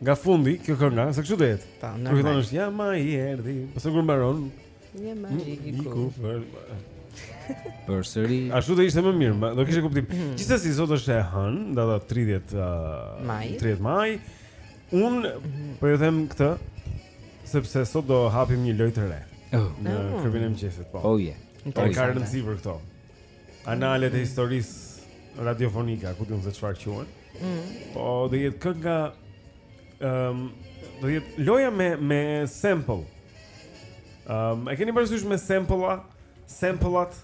Nga fundi kjo kënga, se kështu do jetë. Po, kur fillon është ja maji erdhi, pas kur mbaron. Ja maji iku. Përsëri. Ashtu do ishte më mirë, do kishte kuptim. Mhm. Gjithsesi sot është e hënë, data 30 maj. 30 maj. Unë mhm. po ju them këtë sepse sot do hapim një lojë të re. Oh. Në oh. klubin e mëngjesit, po. Oh yeah. Ka rëndësi për këto. Analet e historisë radiofonike, ku di unë se çfarë quhen mm. Po do jetë kënga um, Do jetë loja me, me sample um, E keni parasysh me sample-a Sample-at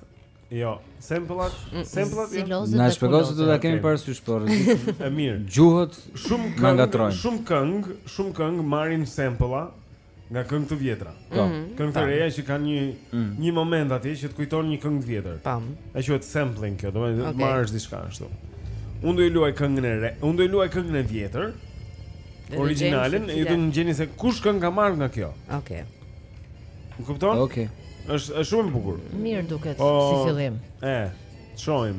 Jo, samplat, mm, samplat. Jo? Na shpjego se do ta kemi parasysh por. E mirë. Gjuhët shumë këngë, shumë këngë, shumë këngë marrin sampla nga këngë të vjetra. Po. Mhm. Këngë të reja që kanë një mm. një moment aty që të kujton një këngë të vjetër. Tam. Ai quhet sampling kjo, do të thotë okay. marrsh diçka ashtu. Unë do i luaj këngën e re, unë do i luaj këngën e vjetër. Origjinalen, ju do të gjeni se kush këngë ka marrë nga kjo. Okej. Okay. Më kupton? Okej. Okay. Është është shumë e bukur. Mirë duket po, si fillim. E, shohim.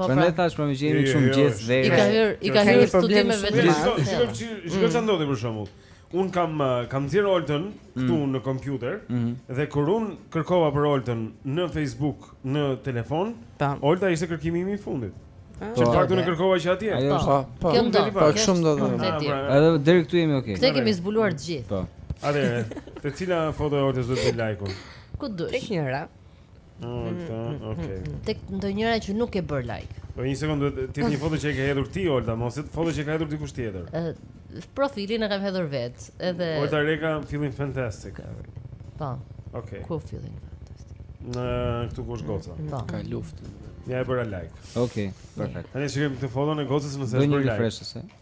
Po pra. Prandaj tash po më gjeni jo, jo, shumë jo, gjest dhe. I ka hyrë, i ka hyrë studim me vetë. Shiko, shiko ça ndodhi për shembull. Unë kam uh, kam nxjerrë Oltën këtu mm. në kompjuter mm. dhe kur unë kërkova për Oltën në Facebook, në telefon, Olta ishte kërkimi im i fundit. Ah. Që pak të në kërkova që atje Ajo është Po, po, po, po, shumë do të në Edhe deri këtu jemi okej Këtë e kemi zbuluar të gjithë Po Atëherë, te cila foto e Oltës do të like unë Ku të dush Tek njëra Okej. Okay. Tek ndonjëra që nuk ke bërë like. Po një sekond duhet të jetë një foto që e ke hedhur ti Olta, mos jetë foto që e ka hedhur dikush tjetër. Ë profilin e kam hedhur vetë, edhe Olta Reka feeling fantastic. Po. Okej. Okay. Ku feeling fantastic? Në këtu ku është goca. Po. Ka luftë. Ja e bëra like. Okej, okay, perfekt. Tani shikojmë këtë foton e gocës nëse e bëri like. Do një refresh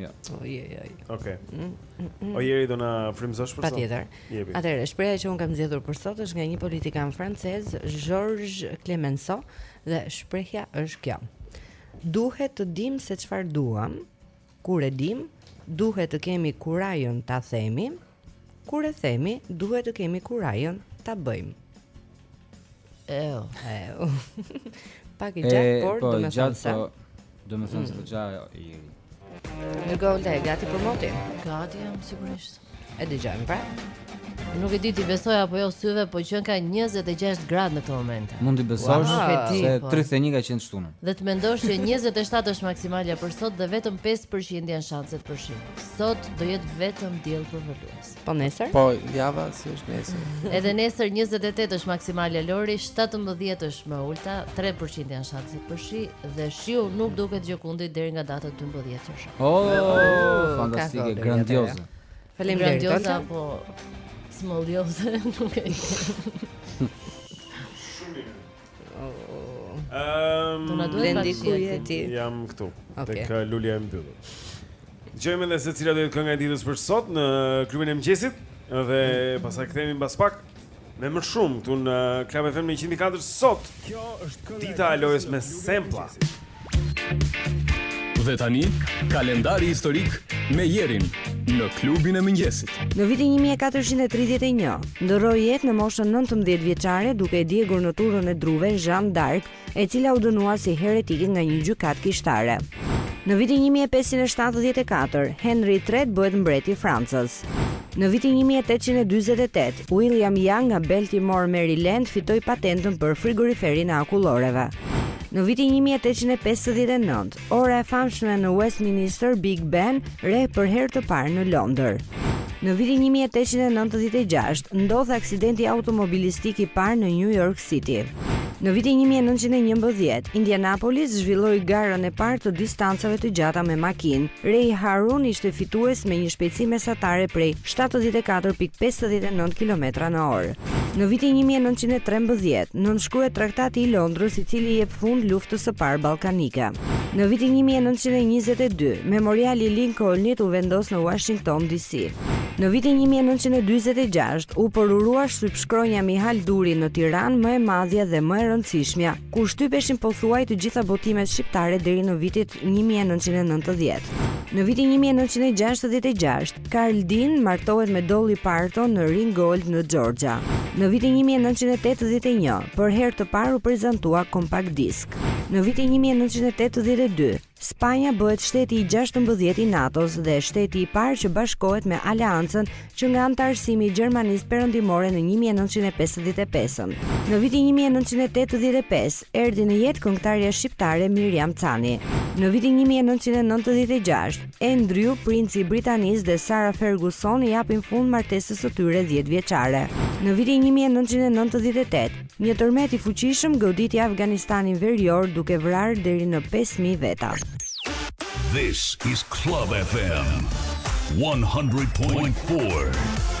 Ja. O je je. Okej. Mm, mm, mm. O jeri do na frymëzosh për sot. Patjetër. Atëherë, shprehja që unë kam zgjedhur për sot është nga një politikan francez, Georges Clemenceau dhe shprehja është kjo. Duhet të dimë se çfarë duam, kur e dimë, duhet të kemi kurajon ta themi Kur e themi, duhet të kemi kurajon ta bëjmë. Ew. Ew. Pak i gjatë, por po, do të thonë se po, do të thonë se do gjatë i. Në gol je gati për motin. Gati jam sigurisht. E dëgjojmë pra. Nuk e di t'i besoj apo jo syve, po qenka 26 gradë në këtë moment. Mund t'i besosh wow. se 31 ka qenë shtunën. Dhe të mendosh që 27 është maksimalja për sot dhe vetëm 5% janë shanset për shi. Sot do jetë vetëm diell për vërtetë. Po nesër? Po java si është nesër. Edhe nesër 28 është maksimalja Lori, 17 është më e ulta, 3% janë shanset për shi dhe shiu nuk duket gjëkundi deri nga data 12 qershor. Oh, oh, fantastike, grandioze. Faleminderit. Grandioze apo smolioze, nuk e di. Ehm, do na duhet të shiheni. Jam këtu. Okay. Tek uh, lulja e mbyllur. Dëgjojmë edhe se cila do të jetë kënga e ditës për sot në klubin e mëngjesit dhe pastaj kthehemi mbas pak me më shumë këtu në Club FM 104 sot. Kjo është kënga e ditës. Dita e lojës me Sempla. Mëngjesit. Dhe tani, kalendari historik me Jerin në klubin e mëngjesit. Në vitin 1431, ndërroi jetë në moshën 19 vjeçare duke e djegur në turrën e druve Jeanne d'Arc, e cila u dënua si heretike nga një gjykatë kishtare. Në vitin 1574, Henry III bëhet mbret i Francës. Në vitin 1848, William Young nga Baltimore, Maryland, fitoi patentën për frigoriferin e akulloreve. Në vitin një mijë e tetëqind e pesëdhjetë e nëntë, ora e famshme në Westminster Big Ben rreh për herë të parë në Londër. Në vitin 1896 ndodh aksidenti automobilistik i parë në New York City. Në vitin 1911, Indianapolis zhvilloi garën e parë të distancave të gjata me makinë. Ray Harroun ishte fitues me një shpejtësi mesatare prej 74.59 kilometra në orë. Në vitin një mijë e nëntëqind e trembëdhjetë, nënshkruhet Traktati i Londrës i cili i jep fund Luftës së Parë Ballkanike. Në vitin një mijë e nëntëqind e njëzet e dy, Memoriali i Lincolnit u vendos në Uashington, DC. Në vitin një mijë e nëntëqind e dyzet e gjashtë, u përurua shtypshkronja Mihal Duri në Tiranë më e madhja dhe më e rëndësishmja, ku shtypeshin pothuaj të gjitha botimet shqiptare deri në vitet një mijë e nëntëqind e nëntëdhjetë. Në vitin një mijë e nëntëqind e gjashtëdhjetë e gjashtë, Carl Dean martohet me Dolly Parton në Ringgold në Georgia. Në vitin 1981, për herë të parë u prezantua kompakt disk. Në vitin 1982, Spanja bëhet shteti i 16 i NATO-s dhe shteti i parë që bashkohet me aleancën që nga anëtarësimi i Gjermanisë Perëndimore në 1955-ën. Në vitin 1985 erdhi në jetë këngëtarja shqiptare Miriam Cani. Në vitin 1996, Andrew, princi i Britanisë dhe Sarah Ferguson i japin fund martesës së tyre dhjetëvjeçare. Në vitin një mijë e nëntëqind e nëntëdhjetë e tetë, një tërmet i fuqishëm goditi Afganistanin verior duke vrarë deri në pesë mijë veta. This is Club FM 100.4.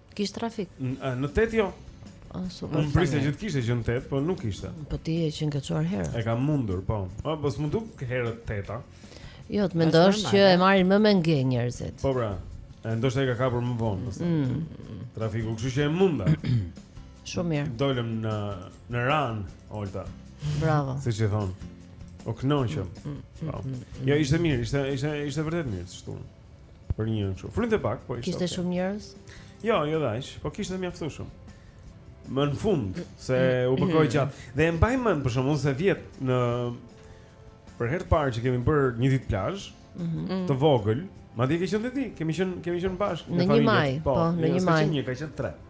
Kishte trafik? Në tetë jo. Oh, super. Unë prisa që të kishte që në tetë, po nuk kishte. Po ti je çuar herët. E kam mundur, po. Po po s'mund duk herët teta. Jo, të mendosh që e marrin më me nge njerëzit. Po bra. E ndoshta e ka kapur më vonë, me thënë. Mm. Trafiku, kështu që e munda. Shumë mirë. Dolëm në në rërë, Olta. Bravo. Siç e thonë. O knoqëm. Mm, mm, po. Jo, ishte mirë, ishte ishte ishte vërtet mirë, të shtunën. Për një kështu. Frynte pak, po ishte. Kishte okay. shumë njerëz? Jo, jo dash, po kishte mjaftueshëm. Më në fund se u bëkoi gjatë. Dhe e mbaj mend për shembull se vjet për herë të parë që kemi bërë një ditë plazh, mm -hmm. të vogël, madje ke qenë ti, kemi qenë kemi qenë bashkë në familje. Po, po, në një maj. Në një maj. Ka qenë një, ka qenë tre.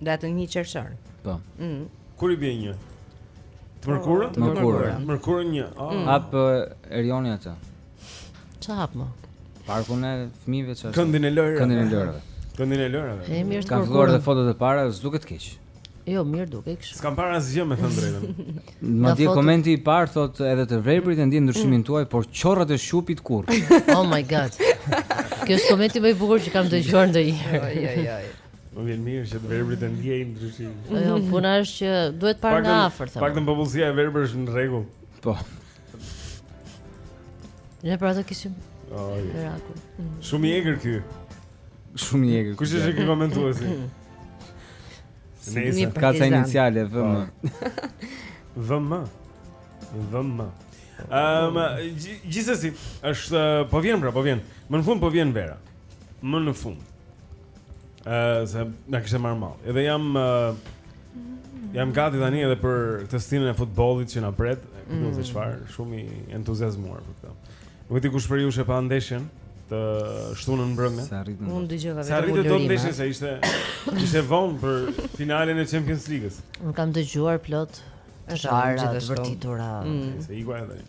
Datën 1 qershor. Po. Mm. Kur i bie një? Të mërkurën? Të mërkurën. Mërkurën një. Oh. Mm. Hap uh, Erioni atë. Çfarë hap më? Parkun e fëmijëve çfarë? Këndin e lojërave. Këndin e lojërave. Këndin e lojërave. E mirë. Ka vënë edhe fotot e para, s'duket keq. Jo, mirë duket kështu. S'kam parë asgjë me thënë të drejtën. Madje komenti i parë thotë edhe të verbrit e ndjejnë ndryshimin mm. tuaj, por qorrat e shupit kurr. Oh my god. Ky është komenti më i bukur që kam dëgjuar ndonjëherë. Jo, jo, jo. Më vjen mirë që të verbrit e ndjejnë ndryshimin. Po jo, puna është që duhet parë nga afër thonë. Të paktën popullsia e verbër është në rregull. Po. Ne pra do kishim. Oj. Mm. Shumë i egër ky. Shumë i egër. Kush është që komentuesi? S'e di, ka ca iniciale VM. VM. VM. Ehm, gjithsesi, është po vjen pra, po vjen. Më në fund po vjen vera. Më në fund. Ëh, se na kishte marrë malli. Edhe jam uh, jam gati tani edhe për këtë stinën e futbollit që na pret, nuk e di çfarë, mm. shumë i entuziazmuar për këtë. Nuk e di kush prej jush e pa ndeshjen të shtunën në mbrëmje. Sa rrit. Unë dëgjova vetëm. Sa rrit do ndeshja se ishte ishte vonë për finalen e Champions League-s. Unë kam dëgjuar plot. të bërtitura. Mm. Se i guaj tani.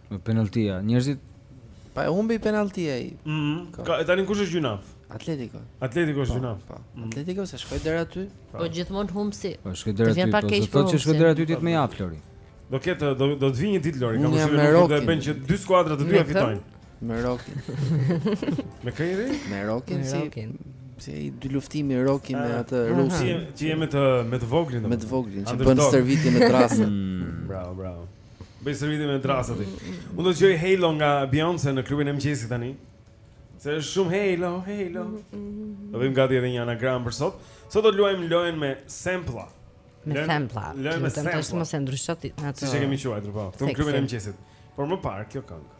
Penaltia, njerëzit Pa e humbi penalti ai. Mhm. Po tani kush është gjynaf? Atletico. Atletico është po, gjynaf. Po. Mhm. Atletico se shkoi deri aty. Po, po gjithmonë humb si. Po shkoi deri aty. Po të thotë që shkoi deri aty ti më jep Lori. Do ketë do do të vijë një ditë Lori, kam thënë do të bëjnë që dy skuadra të dyja fitojnë. Me Rokin. Me Kairi? Me Rokin si si ai dyluftimi Rokin me ah. atë Rusin. Ti je me të me të voglin. Me të voglin, që bën stërvitje me dërrasa. Mm. Bravo, bravo. Bëj stërvitje me dërrasa ti. Unë do dëgjoj Halo nga Beyoncé në klubin e mëngjesit tani. Se është shumë Halo, Halo. Bëhemi gati edhe një anagram për sot. Sot do të luajmë lojën me sampla. Me sampla. Lojën me sampla. Tash mos e ndrysho atë. Siç e kemi quajtur po. Në klubin e mëngjesit. Por më parë kjo këngë.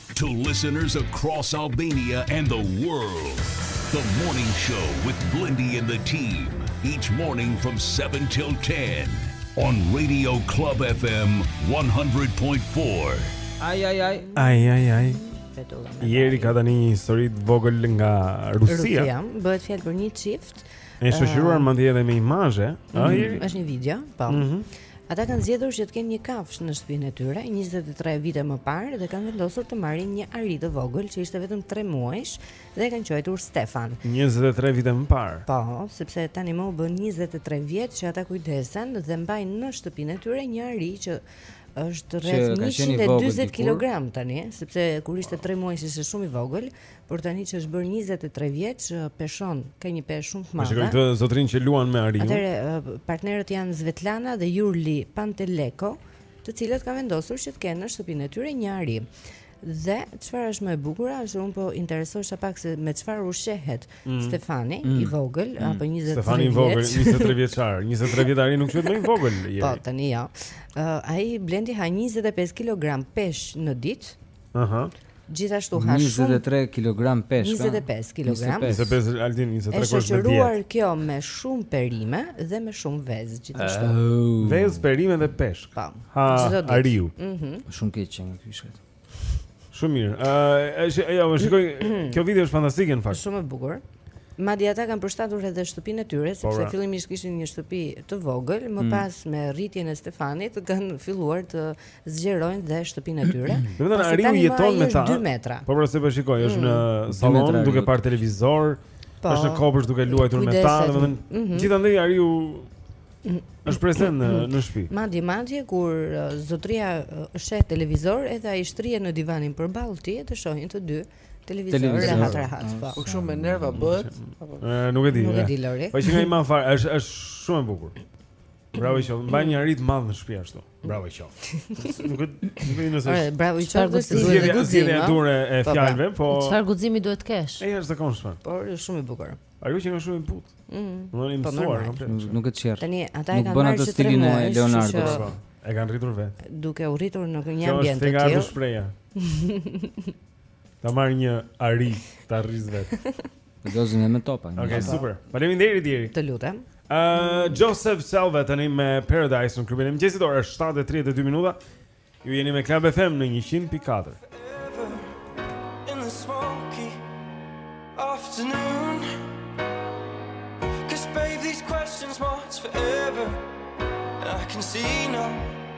To listeners across Albania and the world, the morning show with Blendi and the team, each morning from 7 till 10, on Radio Club FM 100.4. Ai ai ai. Ai ai ai. Jeri ka tani një histori të vogël nga Rusia. Rusia, bëhet fjalë për një çift. Është shoqëruar uh, ah. madje edhe me imazhe. Mm -hmm. Është një video, po. Mm -hmm. Ata kanë zgjedhur që të kenë një kafshë në shtëpinë e tyre 23 vite më parë dhe kanë vendosur të marrin një ari të vogël që ishte vetëm 3 muajsh dhe e kanë quajtur Stefan. 23 vite më parë. Po, sepse tani u bënë 23 vjet që ata kujdesen dhe mbajnë në shtëpinë e tyre një ari që është rreth 140 kg tani, sepse kur ishte 3 muaj ishte shumë i vogël, Por tani që është bërë 23 vjeç, peshon, ka një peshë shumë të madhe. Shikoj këtë zotrin që luan me ariun. Atëherë partnerët janë Svetlana dhe Juri Panteleko, të cilët kanë vendosur që të kenë në shtëpinë e tyre një ari. Dhe çfarë është më e bukur, është unë po interesohesha pak se me çfarë ushqehet mm. Stefani mm. i vogël mm. apo 23 vjeç. Stefani i vogël, 23 vjeçar, 23 vjet ari nuk quhet më i vogël. Po tani jo. Ja. Uh, ai Blendi ha 25 kg peshk në ditë. Aha. Uh -huh. Gjithashtu ha shumë 23 kg peshk. 25 kg. 25 Aldin 23 kg. E shoqëruar kjo me shumë perime dhe me shumë vezë gjithashtu. Oh. Vezë, perime dhe peshk. Po. Ha, ariu. Mhm. Mm shumë keq që ushqehet. Shumë mirë. Ëh, uh, është ajo, më shikoj, kjo video është fantastike në fakt. Shumë e bukur. Madje ata kanë përshtatur edhe shtëpinë e tyre, sepse po pra. fillimisht kishin një shtëpi të vogël, më mm. pas me rritjen e Stefanit kanë filluar të zgjerojnë dhe shtëpinë e tyre. Domethënë ariu jeton me ta. Po pra se po shikoj, është në mm. sallon duke parë televizor, po. është në kopsht duke luajtur me ta, domethënë mhm. gjithandej Ariu mm. është prezent në në shtëpi. Madje madje kur uh, zotria uh, sheh televizor, edhe ai shtrihet në divanin përballë tij edhe shohin të dy televizor, televizor. rahat rahat. Ah, po. po kur është me nerva bëhet? Nuk e di. Nuk e di Lori. Po që nga imazhet, është është shumë e bukur. Bravo i qoftë, mban një ari të madh në shtëpi ashtu. Bravo i qoftë. Nuk e di nëse. Ore, bravo i çfarë guximi duhet të guxim. Zgjidhja e duhur e po, fjalëve, po. po- çfarë guximi duhet të kesh? Ai është zakonshme. Po, është shumë i bukur. Ajo ngjan shumë i butë. Mhm. Do të mësuar, po, nuk e çjerr. Tani ata e kanë marrë atë stilin e Leonardo. Po, e kanë rritur vet. Duke u rritur në një ambient të tillë. Kjo është shpreha. Ta marr një ari ta rris vet. Dozën e me topa. Okej, super. Faleminderit Jeri. Të lutem. Uh, Joseph Selva tani me Paradise në klubin e mëngjesit ora 7:32 minuta. Ju jeni me Club FM në 100.4. Afternoon Cause babe these questions what's forever I can see no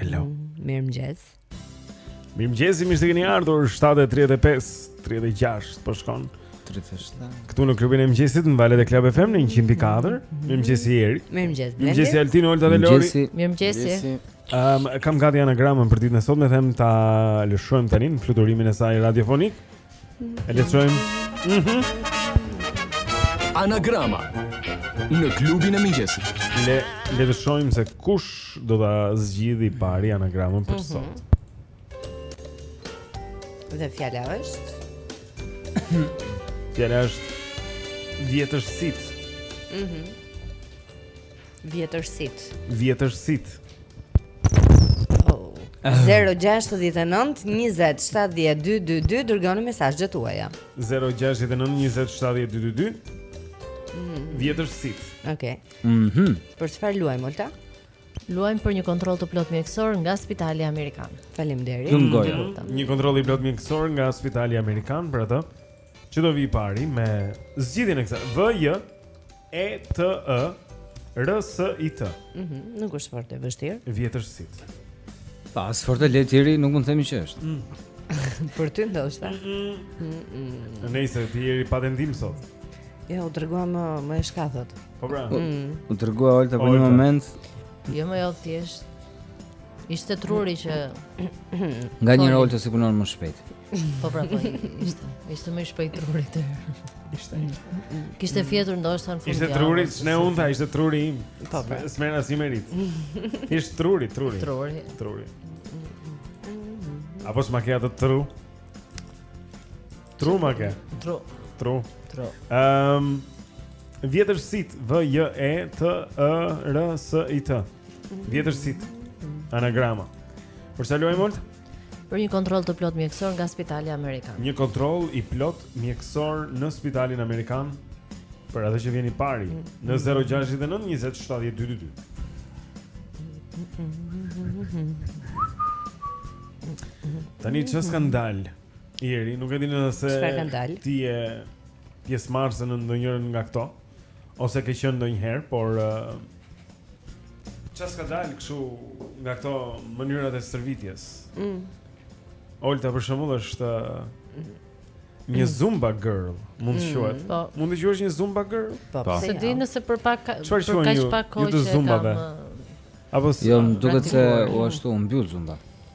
Hello. Mirëmëngjes Mirëmëngjesi mirë se keni ardhur 7.35, 36, po shkon 37 Këtu në klubin e mëngjesit në valët e Club FM në 104 Mirëmëngjesi Eri Mirëmëngjes Blendi Mirëmëngjesi Altin Olta dhe Lori Mirëmëngjesi um, Kam gati anagramën për ditën e sotme them ta lëshojmë tani në fluturimin e saj radiofonik E lëshojmë. Mhm. Mm Anagrama në klubin e mëngjesit. Le le të shohim se kush do ta zgjidhë i pari anagramën për mhm. sot. Mm -hmm. Dhe fjala është. fjala është vjetërsit. Mhm. Mm Vjetërsit. Vjetërsit. 069 20 7222 Dërgoni mesazhet tuaja 069 20 7222 Vjetërsit Ok mm -hmm. Për çfarë luajmë, Olta? Luajmë për një kontroll të plot mjekësor nga Spitali Amerikan. Faleminderit. Mm -hmm. Një kontroll i plot mjekësor nga Spitali Amerikan për atë. Që do vijë i pari me zgjidhjen e kësaj. V J E T E R S I T. Mhm, nuk është fort e vështirë. Vjetërsit. Pa, as fort e lehtë Eri nuk mund të themi që është. Mm. Për ty ndoshta. Në nëse ti je i patendim sot. Ja, u tregua më më e shkathët. Po pra. Mm. U tregua Olta për një moment. Jo më jo thjesht. Ishte truri që nganjëherë Oltës i punon më shpejt. Po pra po ishte. Ishte më shpejt truri të. Ishte. Kishte fjetur ndoshta në fund. Ishte truri, ne unë thashë ishte truri im. Po pra. Smena si merit. Ishte truri, truri. Truri. Truri. Apo s'ma ke atë tru? Tru ma ke Tru Tru Tru um, Vjetërsit V, J, E, T, E, R, S, I, T mhm. Vjetërsit Anagrama Për ça luajmë Olt? Për një kontroll të plot mjekësor nga spitali Amerikan Një kontroll i plot mjekësor në spitalin Amerikan Për atë që vjen i pari mhm. Në 069 20 7222 Tani ça skandal Eri, nuk e di nëse ti je pjesëmarrëse në ndonjërën nga këto, ose ke qënë ndonjëherë, por... Ça s'ka dalë kështu nga këto mënyrat e stërvitjes? Mm. Olta, për shembull është mm. një mm. zumba girl, mund të mm, quhet. Po. Mund të quhet një zumba girl? Po, po. S'e di nëse për pak ka, për kaq pak kohë që kam. Apo jo, më duket se u ashtu u mbyll zumba.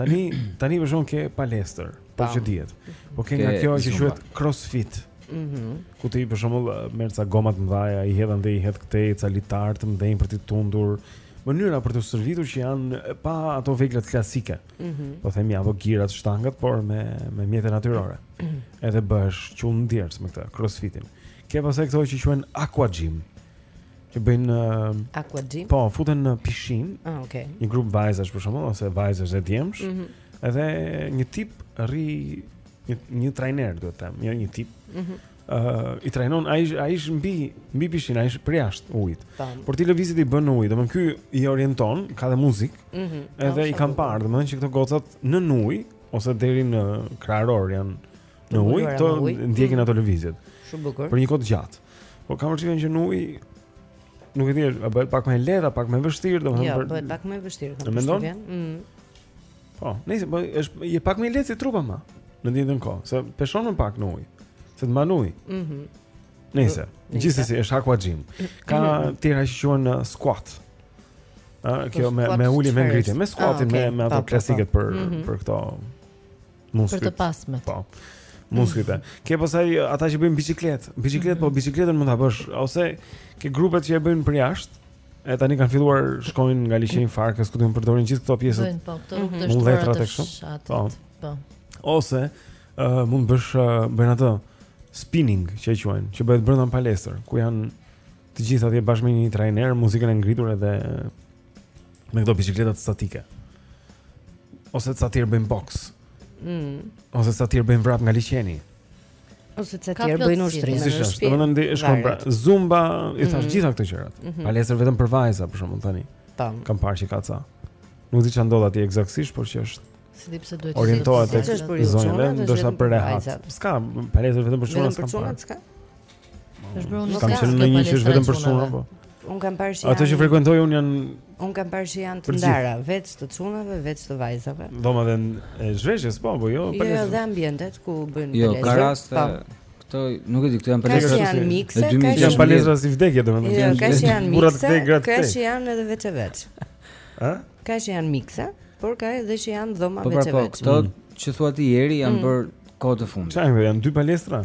Tani, tani për shembull ke palestër, po që dihet. Po ke nga kjo që quhet crossfit. Mhm. Ku ti për shembull merr ca goma të mëdha, i hedh andej i hedh këtej ca litarë të mëdhenj për të tundur. Mënyra për të stërvitur që janë pa ato veglat klasike. Mhm. Po themi apo girat, shtangat, por me me mjete natyrore. Mhm. Edhe bësh qull në djersë me këtë crossfitin. Ke pastaj këto që quhen aqua gym. që bëjnë uh, aqua gym. Po, futen në pishinë. Ah, okay. Një grup vajzash për shembull ose vajzash e djemsh. Mm -hmm. Edhe një tip rri një, një trajner, duhet të them, jo një tip. Mhm. Mm uh, i trajnon ai ai është mbi mbi pishinë, ai është për jashtë ujit. Por ti lëvizjet i bën në ujë, domethënë ky i orienton, ka dhe muzikë. Ëh. Mm -hmm. Edhe i kam parë, domethënë që këto gocat në ujë ose deri në kraharor janë Në ujë këto ndjekin ato lëvizjet. Shumë bukur. Për një kohë të gjatë. Po kam përshtypjen që në ujë nuk e di, a bëhet pak më e lehtë, pak më e vështirë, domethënë. Jo, bëhet pak më e vështirë. kam përshtypjen? Mm. Po, nëse po është je pak më lehtë si trup po në të njëjtën kohë, se peshon më pak në ujë, se të mban ujë. Mhm. Mm nëse, gjithsesi është aqua gym. Ka mm -hmm. të tjera që quhen uh, squat. Ëh, uh, kjo me me ulje me ngritje, me squatin, ah, okay. me me ato po, po, po. klasiket për mm -hmm. për këto Muskujt. Për të pasmet. Po. Muskujt. Mm. Ke pastaj ata që bëjnë biçikletë. Biçikletë mm. po biçikletën mund ta bësh ose ke grupet që e bëjnë për jashtë. E tani kanë filluar shkojnë nga liqeni i Farkës kudo të përdorin gjithë këto pjesë. Bëjnë po këto rrugë të shtruara të fshatit. Po. po. Ose uh, mund të bësh uh, bëjnë atë spinning që e quajnë, që bëhet brenda në palestër, ku janë të gjithë atje bashkë me një trajner, muzikën e ngritur edhe me këto biçikletat statike. Ose ca të tjerë bëjnë boks. Mm. Ose ca të tjerë bëjnë vrap nga liqeni. Ose ca të tjerë bëjnë ushtrime në shtëpi. Do të shkon pra zumba, i mm. thash gjitha këto gjërat. Mm -hmm. Palestër vetëm për vajza për shembull tani. Tam. Kam parë që ka ca. Nuk di ça ndodh aty eksaktësisht, por që është Se di pse duhet të orientohet tek zonja, ndoshta për rehat. S'ka palestër vetëm për çuna, s'ka. Është bërë unë. Kam qenë në një që është vetëm për çuna po. Un kam parë se Ato që frekuentoj un janë Un kam parë se janë të ndara, veç të çunave, veç të vajzave. Dhomat e zhveshjes po, po jo, po. Jo, dhe ambientet ku bëjnë jo, palestra. Jo, ka raste po. këto, nuk e di, këto janë palestra. Këto janë mikse, këto janë palestra si vdekje domethën. Jo, këto janë mikse, këto janë edhe veç e veç. Ë? Këto janë mikse, por ka edhe që janë dhoma po, veç e veç. Po, këto mm. që thua ti Eri janë mm. bër kohë të fundit. Çfarë janë dy palestra?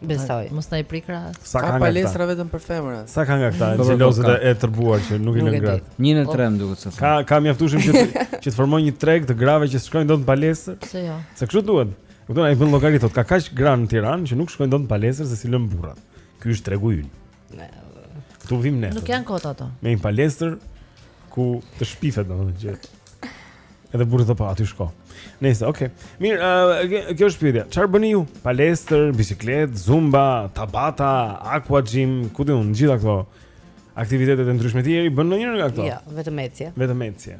Besoj. Mos na i prit krahët. Sa ka palestra vetëm për femra. Sa ka nga këta xhelozët e tërbuar që nuk i lënë gratë. 1 në 3 më duket se. Ka ka mjaftueshëm që që të formojë një treg të grave që s'shkojnë dot në palestër. Pse jo? Se kështu duhet. Kupton, ai bën llogari thotë, ka kaq gra në Tiranë që nuk shkojnë dot në palestër se s'i lënë burrat. Ky është tregu ynë. Ne. Ktu vim ne. Nuk janë kot ato. Me një palestër ku të shpifet domethënë që edhe burrë të pa, aty shko. Nëse, okay. Mirë, uh, kjo është pyetja. Çfarë bëni ju? Palestër, biçikletë, zumba, tabata, aqua gym, këto të gjitha këto aktivitetet e ndryshme të tjera, i bën ndonjërën nga këto? Jo, vetëm ecje. Vetëm ecje.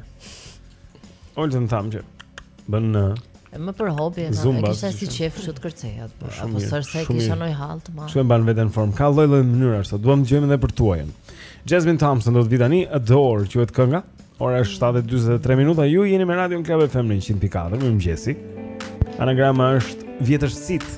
Olta më tha që bën në E më për hobi, e Zumba, kisha si qef kështu të kërceja, po jo për se e kisha ndonjë hall të madh. Shumë e mban veten në formë. Ka lloj-lloj mënyrash, sot duam të dëgjojmë edhe për tuajën. Jasmine Thompson do të vi tani Adore, quhet kënga. Ora është 7 e 43 minuta. Ju jeni me Radio Club FM në 104. Mirëmëngjesi. Anagrama është vjetërsitë.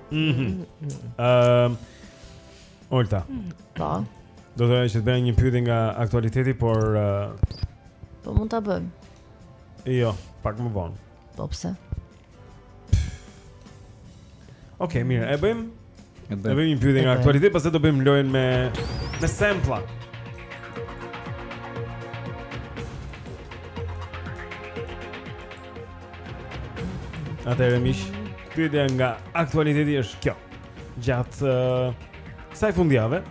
Mhm. Mm Ëm Olta. Po. Do të thoja që të bëjmë një pyetje nga aktualiteti, por uh... po mund ta bëjmë. Jo, pak më vonë. Po pse? Okej, okay, mirë, e bëjmë. E bëjmë. bëjmë një pyetje nga aktualiteti, pastaj do bëjmë lojën me me sample. Atëherë miq, pyetja nga aktualiteti është kjo. Gjatë uh, kësaj fundjave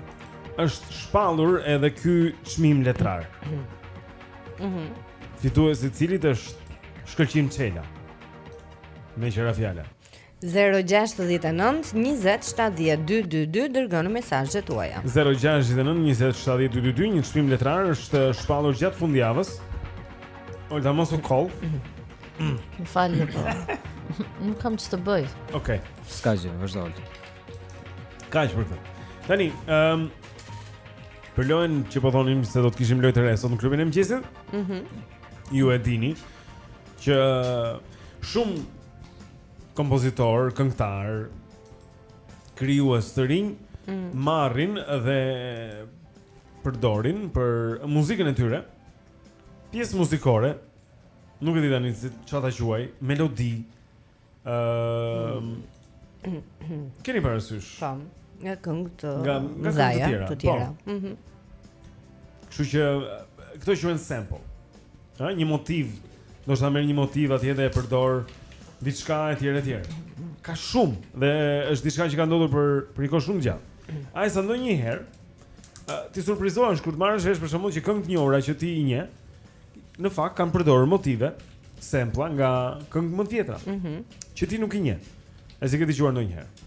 është shpallur edhe ky çmim letrar. Mhm. Mm Fituesi i të cilit është Shkëlqim Çela. Meqë ra fjala. Zero gjashtëdhjetë e nëntë njëzet shtatëdhjetë dy dy dy dërgoni mesazhet tuaja. Zero gjashtëdhjetë e nëntë njëzet shtatëdhjetë dy dy dy një çmim letrar është shpallur gjatë fundjavës. Olta mos u koll. Më fal po. Nuk kam ç'të bëj. Okej. Okay. S'ka gjë, vazhdo. Kaq për këtë? Tani, ehm um, për lojën që po thonim se do të kishim lojë të re sot në klubin e mëngjesit? Mhm. Mm ju e dini që shumë kompozitorë, këngëtarë, krijues të rinj mm. marrin dhe përdorin për muzikën e tyre pjesë muzikore, nuk e di tani çfarë ta quaj, melodi. Ëm uh, Keni parasysh? Po, nga këngë të nga, nga zaja, të tjera. Po. Mhm. Mm Kështu që këto quhen sample. Ëh, një motiv. Ndoshta merr një motiv atje dhe e përdor diçka etj etj. Ka shumë dhe është diçka që ka ndodhur për për një kohë shumë të gjatë. Aq sa ndonjëherë ti surprizohesh kur të marrësh vesh për shembull që këngë të njohura që ti i njeh në fakt kanë përdorur motive sample nga këngë më të vjetra. Mhm. Mm që ti nuk i njeh. Ose s'i ke dëgjuar ndonjëherë.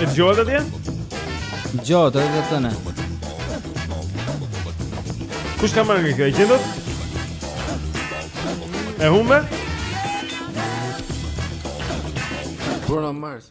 E dëgjohet atje? Dëgjohet edhe te ne. Kush ka marrë kjo? E gjen dot? E humbe? Bruno Mars.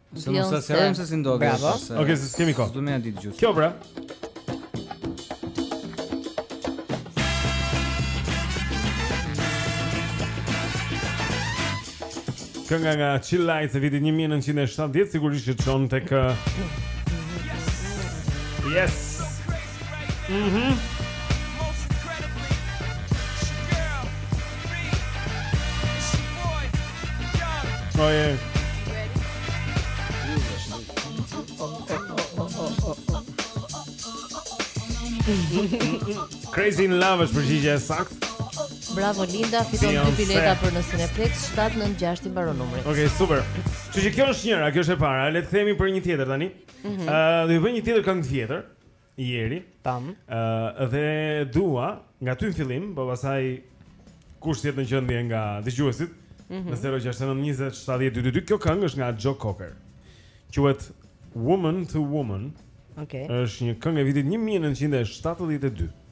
Se mos ta sjellim se si ndodhi. Bravo. Okej, s'kemi kohë. Do më ja ditë gjithë. Kjo pra. Kënga nga Chi-Lites e vitit 1970 sigurisht që çon tek Yes. Mhm. Oh yeah. Crazy in Love është përgjigja e saktë. Bravo Linda, fiton dy bileta për në Cineplex 796 i mbaron numri. Okej, okay, super. Kështu që kjo është njëra, kjo është e para. Le të themi për një tjetër tani. Ëh, mm -hmm. uh, do të bëj një tjetër këngë tjetër. Jeri. Tam. Ë dhe dua nga ty në fillim, po pastaj kush të jetë në gjendje nga dëgjuesit. Mm -hmm. Në 069 20 70 222. Kjo këngë është nga Joe Cocker. Quhet Woman to Woman. Okej. Okay. Është një këngë e vitit 1972.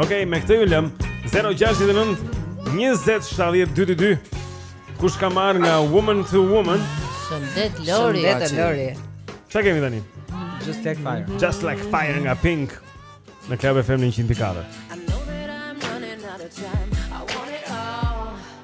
Okej, okay, me këtë ju lëm 069 2070222 Kush ka marrë nga Woman to Woman? Shëndet Lori. Shëndet Lori. Ça kemi tani? Just like fire. Just like fire nga Pink në Club FM 104.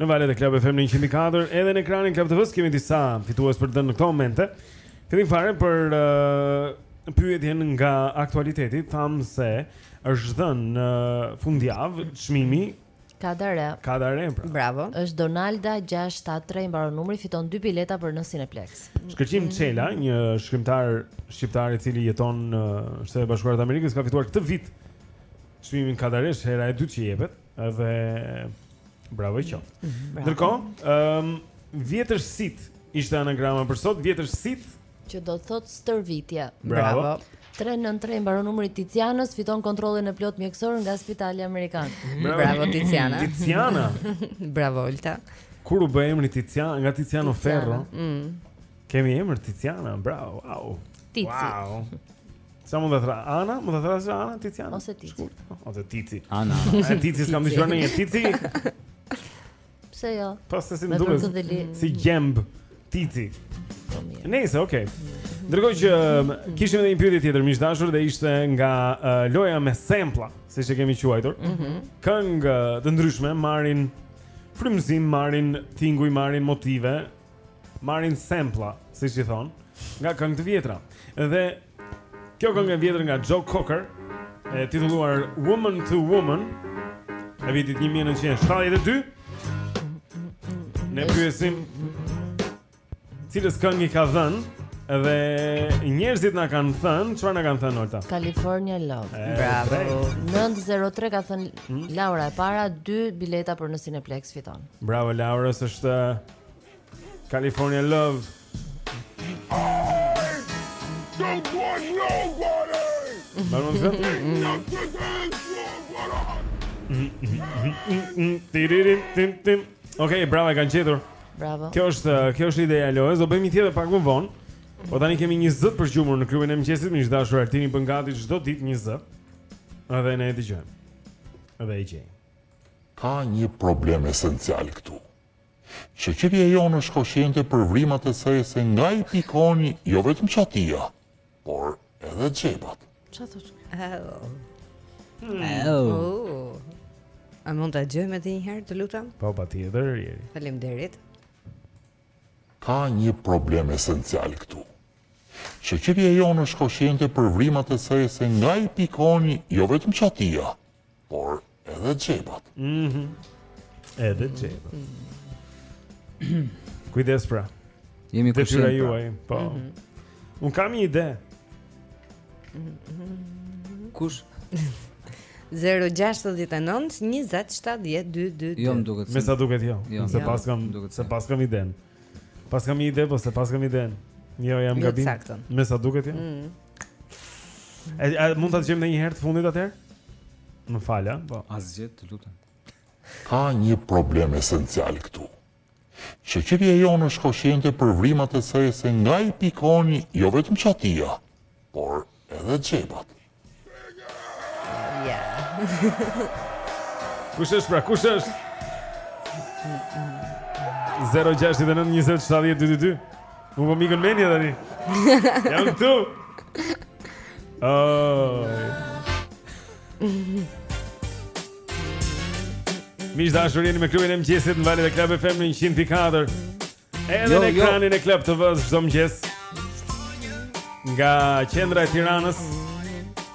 Në valët e Club FM në 104 edhe në ekranin e Club TV-së kemi disa fitues për të dhënë në këto momente. Fillimisht fare për uh, pyetjen nga aktualiteti, thamë se është dhënë në uh, fundjavë çmimi Kadare. Kadare, pra. Bravo. Është Donalda 673 mbaron numri, fiton dy bileta për në Cineplex. Shkëlqim Çela, mm. një shkrimtar shqiptar i cili jeton në Shtetet e Bashkuara të Amerikës, ka fituar këtë vit çmimin Kadare, hera e dytë që jepet. Edhe bravo i qoftë. Mhm. Ndërkohë, ëm um, vjetërsit ishte anagrama për sot, vjetërsit që do të thotë stërvitje. Bravo. bravo. 393 mbaron numri Tizianës, fiton kontrollin e plotë mjekësor nga Spitali Amerikan. Bravo, Bravo Tiziana. Tiziana. Bravo Olta. Kur u bë emri Tiziana nga Tiziano Ferro? Mm. Kemi emër Tiziana, bravo. Wow. Tizi. Wow. Si mund të thërrasë? Ana, mund të thërrasë Ana Tiziana? Ose Tizi. Shkurt, po, ose Tizi. Ana. Ana Tizi s'kam dëgjuar ndonjë Tizi. Pse jo? Po se si më duket. Si gjemb Tizi. Po mirë. Nice, okay. Ndërkohë që um, kishim edhe një pyetje tjetër miq të dashur dhe ishte nga uh, loja me sampla, siç e kemi quajtur. Mm -hmm. Këngë uh, të ndryshme marrin frymëzim, marrin tinguj, marrin motive marrin sampla, siç i thonë, nga këngë të vjetra. Dhe kjo këngë e vjetër nga Joe Cocker, e titulluar Woman to Woman, e vitit 1972. Ne pyesim cilës këngë i ka dhënë Dhe njerëzit na kanë thënë, çfarë na kanë thënë Olta? California Love. E, Bravo. 903 ka thënë hmm? Laura e para, dy bileta për në Cineplex fiton. Bravo Laura, s'është California Love Tiririm tim tim. Okej, bravo e kanë gjetur. Bravo. Kjo është kjo është ideja e lojës. Do bëjmë një tjetër pak më vonë. Po tani kemi zë të përgjumur në klubin e mëngjesit, miq të dashur Artini bën gati çdo ditë një zë. Edhe ne e dëgjojmë. Edhe e gjejmë. Ka një problem esencial këtu. Shoqëria jonë është koshiente për vrimat e saj se nga i pikon jo vetëm çatia, por edhe xhepat. Çfarë thotë? Oh. Hmm. Oh. oh. A mund ta dëgjojmë edhe një herë, të lutem? Po, patjetër, Jeri. Faleminderit. Ka një problem esencial këtu. Shoqëria jonë është koshiente për vrimat e saj se nga i pikon jo vetëm çatia, por Edhe xhepat. Mhm. Edhe xhepat. Mhm. Kujdes pra. Jemi kujdes pra, po. Mhm. Unë kam një ide. Mhm. Kush? 0-6-19-27-12-2 Jo më duket Me sa duket jo, jo. S'e paskam S'e paskam idenë Paskam ide Po s'e paskam idenë Jo jam jo, gabim Me sa duket jo mm. e, a, Mund ta dëgjojmë edhe një herë të fundit atëherë? Më fal, po. Asgjë, të lutem. Ka një problem esencial këtu. Shoqëria jonë është koshiente për vrimat e saj se nga i pikon jo vetëm çatia, por edhe xhepat. Ja. Kush është pra, kush është? 069 20 70 222 Më po mikën mendje tani. Jam këtu. Oh. Miq të dashur jeni me klubin e mëngjesit në valët e Club FM në 100.4. Edhe jo, në jo. ekranin jo. e Club TV çdo mëngjes. Nga qendra e Tiranës.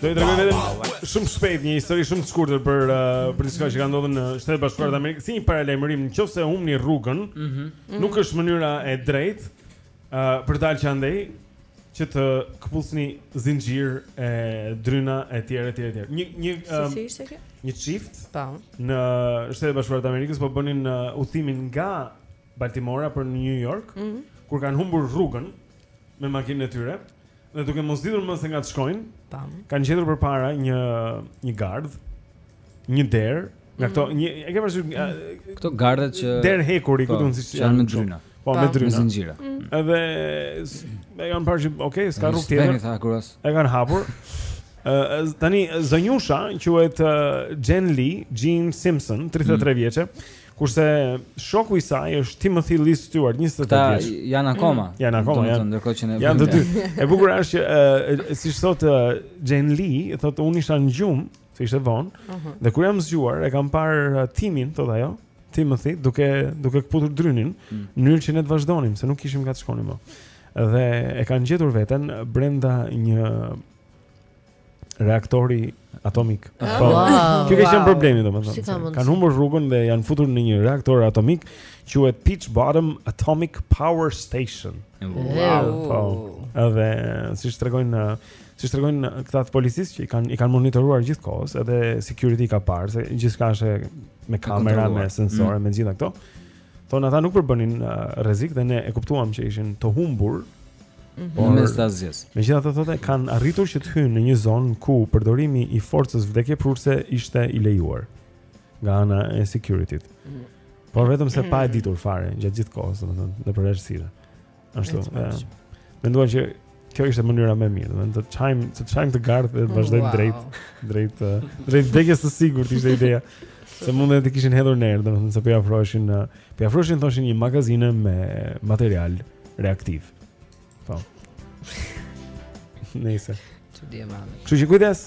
Do i tregoj vetëm shumë shpejt një histori shumë të shkurtër për uh, për diçka që ka ndodhur në Shtetet e Bashkuara të Amerikës, si një paralajmërim, në qoftë se humbni rrugën, mm -hmm. nuk është mënyra e drejtë uh, për dalë që andej që të këpusni zinxhir e dryna e tjera e tjera. Një një um, si ishte kjo? Një çift. Po. Në Shtetet e Bashkuara të Amerikës po bënin uh, udhëtimin nga Baltimora për në New York, mm -hmm. kur kanë humbur rrugën me makinën e tyre. Dhe duke mos ditur më se nga të shkojnë, Tam. kanë gjetur përpara një një gardh, një derë, nga këto, mm. një e ke parasysh mm. këto gardhet që derë hekuri, po, ku do të thotë janë me dryna. Po, me dryna. Me zinxhira. Mm. Edhe e kanë parë që, okay, s'ka rrugë tjetër. E kanë hapur. Uh, tani zonjusha quhet uh, Jen Lee, Jean Simpson, 33 mm. vjeçe, Kurse shoku i saj është Timothy Lee Stewart, 28 vjeç. Ta janë akoma. Mm. Janë akoma, janë ndërkohë që ne. Janë të dy. E bukura është që uh, siç thotë uh, Jen Lee, thotë unë isha në gjumë, se ishte von, uh mhm. -huh. dhe kur jam zgjuar e kam parë Timin, thotë ajo, Timothy duke duke kputur drynin, mm. në mënyrë që ne të vazhdonim, se nuk kishim nga të shkonim më. Dhe e kanë gjetur veten brenda një reaktori atomik. Ah, po. Kjo ka qenë problemi domethënë. Kanë humbur rrugën dhe janë futur në një reaktor atomik, quhet Peach Bottom Atomic Power Station. Wow. Po. Edhe siç tregojnë siç tregojnë këta të policisë që i kanë, i kanë monitoruar gjithë kohës Edhe security ka parë Se gjithçka është me kamera, me sensore, mm. me gjitha këto Thonë ata nuk përbënin uh, rrezik dhe ne e kuptuam që ishin të humbur. Mm -hmm. Mes të Azies. Megjithatë thotë kanë arritur që të hyjnë në një zonë ku përdorimi i forcës vdekjeprurëse ishte i lejuar nga ana e security-t. Mm -hmm. Por vetëm se pa e ditur fare gjatë gjithë kohës, domethënë, në përgjithësi. Ashtu. Menduan që kjo ishte mënyra më e mirë, domethënë të çajm, të çajm të gardh dhe të vazhdojmë wow. drejt, drejt, eh, drejt vdekjes së sigurt ishte ideja. Se mund edhe t'i kishin hedhur në erë, domethënë se po i afroheshin, eh, po i afroheshin thoshin një magazine me material reaktiv. Po. Nëse. Çudi e madhe. Kështu që kujdes.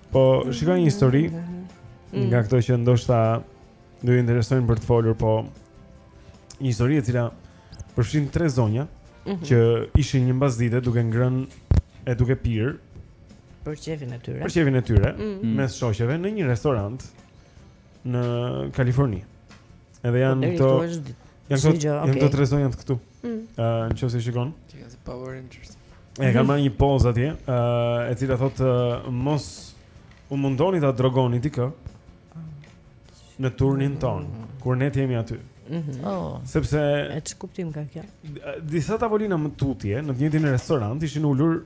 Po shikoj një histori mm. nga këto që ndoshta s'do ju interesojnë për të folur, po një histori e cila përfshin tre zonja mm -hmm. që ishin një mbasdite duke ngrënë e duke pirë për qejfin e tyre. Për qejfin e tyre mm -hmm. mes shoqeve në një restorant në Kaliforni. Edhe janë këto. Janë këto, janë këto tre zonjat këtu. Ëh, mm. uh, nëse shikon. Ti ke Power Rangers. E kanë marrë një pozë atje, ëh, uh, e cila thotë uh, mos u mundoni ta drogoni dikë në turnin tonë, kur ne të jemi aty. Mhm. Mm oh. Sepse e ç'kuptim ka kjo? Disa tavolina më tutje, në të njëjtin restorant ishin ulur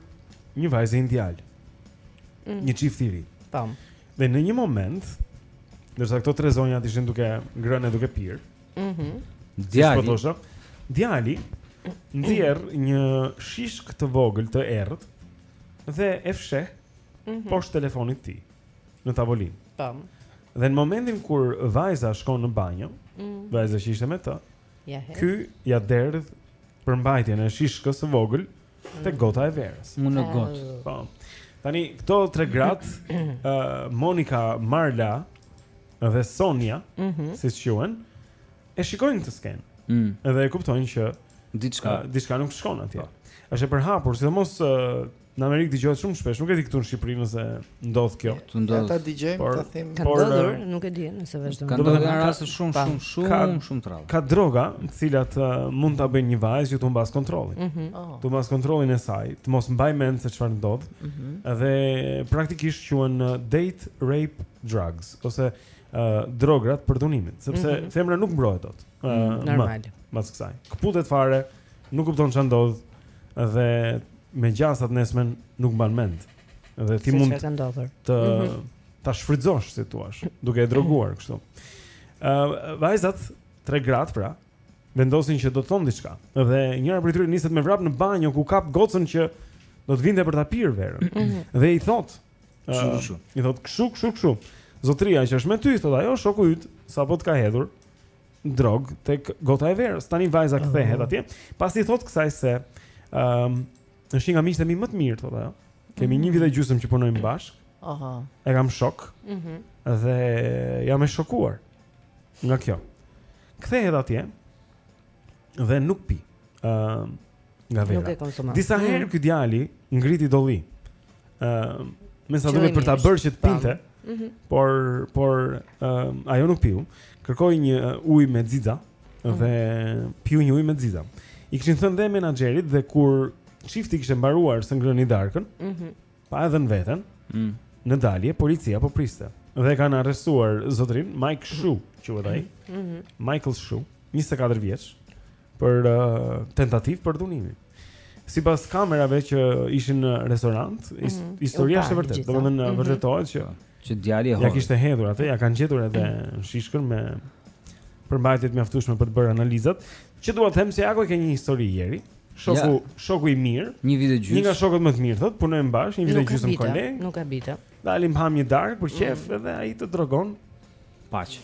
një vajzë e një djalë. Mm. Një çift i ri. Tamam. Dhe në një moment, ndërsa këto tre zonjat ishin duke ngrënë e duke pirë. Mhm. Mm djali. Djali nxjerr një shishkë të vogël të errët dhe e fsheh mm -hmm. poshtë telefonit të tij në tavolinë. Tamam. Dhe në momentin kur vajza shkon në banjo, mm -hmm. vajza që ishte me të, ja, ky ia derdh përmbajtjen e shishkës së vogël Tek gota e verës. Mu në gotë. Po. Tani këto tre gratë, ë uh, Monika, Marla dhe Sonja, mm -hmm. siç quhen, e shikojnë këtë skenë. Mm. Dhe e kuptojnë që diçka, uh, diçka nuk shkon atje. Po. Është e përhapur, sidomos uh, në Amerikë dëgjohet shumë shpesh, nuk e di këtu në Shqipëri nëse ndodh kjo. Të ndodh. S'e dëgjojmë, ta them. Ka ndodhur, nuk e di nëse vazhdon. Ka ndodhur në raste shumë shumë shumë shumë të rrallë. Ka droga, të cilat uh, mund ta bëjnë një vajzë që të humbasë kontrollin. Mm -hmm. oh. Të humbasë kontrollin e saj, të mos mbajë mend se çfarë ndodh. Mm -hmm. Dhe praktikisht quhen uh, date rape drugs ose uh, drogat e përdhunimit, sepse mm -hmm. femra nuk mbrohet dot. Uh, mm, normal. Mbas kësaj. Këputet fare, nuk kupton çfarë ndodh dhe me gjasa të nesërmen nuk mban mend. Mm Dhe ti mund ta mhm. ta shfrytëzosh si të duash, duke e droguar mhm. kështu. Ë uh, vajzat tre gratë pra vendosin që do të thonë diçka. Dhe njëra prej tyre niset me vrap në banjo ku kap gocën që do të vinte për ta pirë verën. Mm -hmm. Dhe i thotë, uh, i thotë kshu kshu kshu. Zotëria që është me ty, thotë ajo, shoku yt, sapo të ka hedhur drogë tek gota e verës. Tani vajza kthehet oh. atje, pasi i thotë kësaj se ëm um, Është një nga miqtë e mi më të mirë, thotë ajo. Kemi një vit e gjysëm që punojmë bashkë. Aha. E kam shok. Mhm. Mm dhe jam e shokuar nga kjo. Kthehet atje dhe nuk pi. Ëm uh, nga vera. Nuk e konsumon. Disa mhm. herë mm. ky djali ngriti dolli. Ëm uh, me sa duket për ta bërë që të pinte. Mm -hmm. Por por uh, ajo nuk piu. Kërkoi një ujë me xixa. dhe piu një ujë me xixa. I kishin thënë dhe menaxherit dhe kur çifti kishte mbaruar së ngrëni darkën, mm -hmm. pa e dhënë veten, mm. në dalje policia po priste. Dhe e kanë arrestuar zotërinë Mike Shu, quhet ai. Mm -hmm. Michael Shu, 24 vjeç, për uh, tentativë përdhunimi. Sipas kamerave që ishin në restorant, mm -hmm. historia është e vërtetë. Domethënë mm -hmm. vërtetohet që që djali e hoqi. Ia kishte hedhur atë, ia kanë gjetur edhe në shishkën me përmbajtje të mjaftueshme për të bërë analizat. Që dua të them se ajo ka një histori njeri. Shoku, ja. shoku i mirë. Një vit e gjysmë. Një nga shokët më të mirë, thotë, punojmë bashkë, një vit e gjysmë koleg. Nuk ka bita. Dalim ham një darkë për qejf mm. edhe ai të drogon. Paç.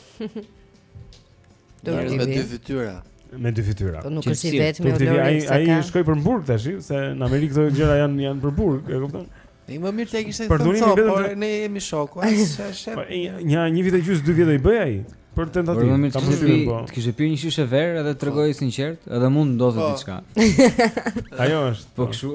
Domethënë me dy fytyra. Me dy fytyra. Po nuk është i vetmi Lori Ai ai shkoi për burg tash, se në Amerikë këto gjëra janë janë për burg, e kupton? Ne më mirë të kishte thënë sa, por ne jemi shoku, ai shef. Po një një vit e gjysmë, dy vjet do i bëj ai për tentativë. Më mirë të kishte po. të kishte pirë një shishe verë edhe t'i tregojë po. sinqert, edhe mund të ndodhte po. diçka. Ajo është. Po kështu.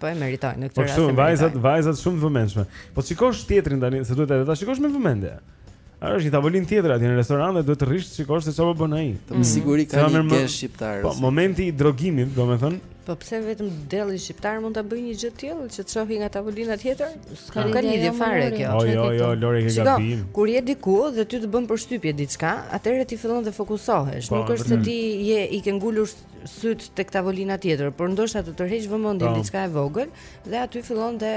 Po e meriton në këtë po rast. Po shumë vajzat, vajzat shumë të vëmendshme. Po shikosh tjetrin tani, se duhet edhe ta shikosh me vëmendje. Ai është në tavolinë tjetër aty në restorant dhe duhet të rrish të shikosh se çfarë po bën ai. Po me mm. siguri ka qenë shqiptar. Po momenti i drogimit, domethënë. Po pse vetëm deli shqiptar mund ta bëjë një gjë të tillë që të shohë nga tavolina tjetër? S'ka ka lidhje fare kjo. Jo, jo, jo, Lori ke gabim. Kur je diku dhe ty të bën përshtypje diçka, atëherë ti fillon të fokusohesh. Po, Nuk është se ti je i ke ngulur sytë tek tavolina tjetër, por ndoshta të tërheq vëmendjen po. diçka e vogël dhe aty fillon të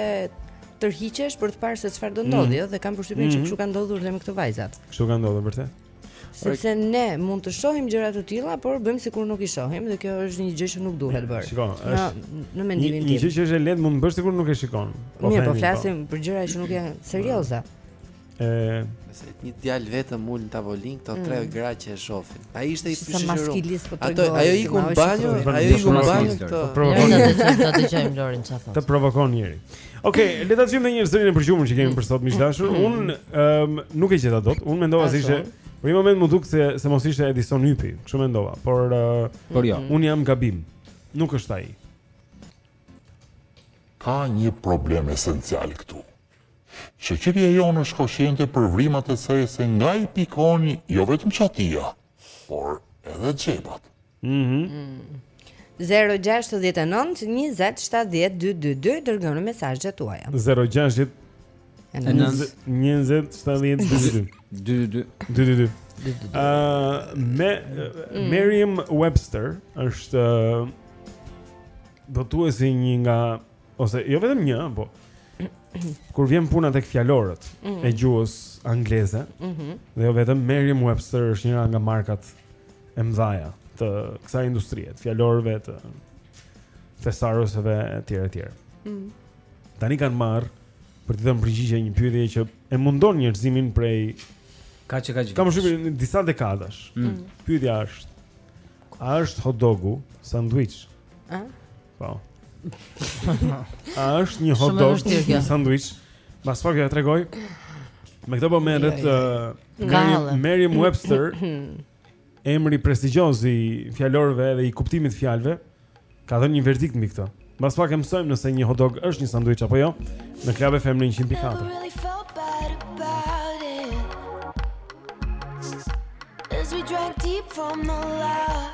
tërhiqesh për të parë se çfarë do mm. ndodhë, mm. dhe kam përshtypjen mm -hmm. që kështu ka ndodhur dhe me këto vajzat. Kështu ka ndodhur vërtet. Sepse ne mund të shohim gjëra të tilla, por bëjmë sikur nuk i shohim dhe kjo është një gjë që nuk duhet bërë. Shikon, është në, në mendimin tim. Një gjë që është e lehtë mund të bësh sikur nuk e shikon. Po Mirë, po, po. flasim për gjëra që nuk janë serioze. Pse një djalë vetëm ul në tavolinë këto tre mm. gra që e shohin. Ai ishte i pishëshur. Po Ato ajo iku në banjo, ajo iku në banjo këto. Po provokon. Ne do të dëgjojmë Lorin çfarë thotë. Të provokon njeri. Okej, okay, le ta dëgjojmë edhe një herë zërin e përgjumur që kemi për sot miq të dashur. Mm. Unë um, nuk e gjeta dot. Unë mendova se ishte Për një moment m'u duk se se mos ishte Edison Ypi, kështu mendova, por uh, por jo. Unë jam gabim. Nuk është ai. Ka një problem esencial këtu. Shoqëria jonë është koshiente për vrimat e saj se nga i pikon jo vetëm çatia, por edhe xhepat. Mhm. Mm 0-6-19-27-12-2 Dërgoni mesazhet tuaja 0-6-19-27-12-2 Merriam Webster është Do tu e si një nga ose jo vetëm një, po kur vjen puna tek fjalorët mm -hmm. e mhm. gjuhës angleze, mm -hmm. dhe jo vetëm Merriam-Webster është njëra nga markat e mëdha të kësaj industrie, të fjalorëve të thesarosëve etj etj. Mm -hmm. Tani kanë marrë për t'i dhënë përgjigje një pyetje që e mundon njerëzimin prej ka që ka gjithë. Ka shumë disa dekadash. Mm -hmm. Pyetja është a është hot dogu sandwich? Ëh? Po. A është një hot dog, një sandwich? Pas pak jua tregoj. Me këto po merret jo, jo. uh, Merriam Webster, emri prestigjioz i fjalorëve dhe i kuptimit të fjalëve, ka dhënë një verdikt mbi këtë. Pas pak e mësojmë nëse një hot dog është një sandwich apo jo në Club FM 100.4. As we drank deep from the light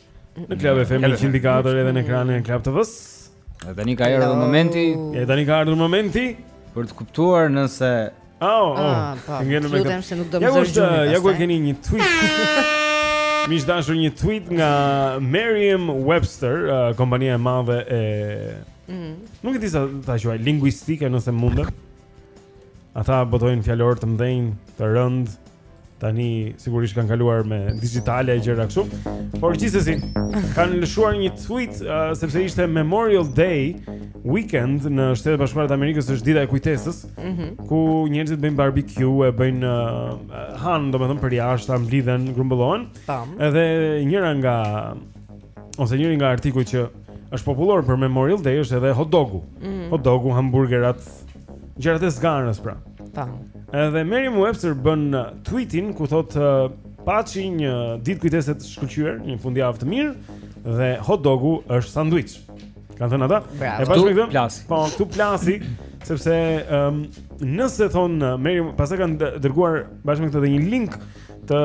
Në Club FM 104 edhe në ekranin e Klan TV-s. Dhe tani ka ardhur momenti. Ja tani ka ardhur momenti për të kuptuar nëse Au, oh, oh. Po. Ngjenë me këtë. se nuk do më zgjojë. Ja, ja ku e keni një tweet. Ish dashur një tweet nga Merriam Webster, uh, kompania e madhe e mm. Nuk e di si ta quaj, linguistike nëse mundem. Ata botojnë fjalorë të mëdhenj, të rëndë. Tani sigurisht kanë kaluar me dixhitale e gjëra kështu. Por gjithsesi kanë lëshuar një tweet uh, sepse ishte Memorial Day weekend në Shtetet e Bashkuara të Amerikës, është dita e kujtesës, mm -hmm. ku njerëzit bëjnë barbecue, e bëjnë uh, han, domethënë përjashta, mblidhen, grumbullohen. Edhe njëra nga ose njëri nga artikujt që është popullor për Memorial Day është edhe hot dogu. Mm -hmm. Hot dogu, hamburgerat, gjërat e zgarës pra. Po. Edhe Merriam Webster bën uh, tweetin ku thotë uh, paçi një ditë kujtese të shkëlqyer, një fundjavë të mirë dhe hot dogu është sanduiç. Kanë thënë ata? Bravo. E pash këtu plasi. Po, këtu plasi sepse um, nëse thon uh, Merri, pastaj kanë dërguar bashkë me këtë dhe një link të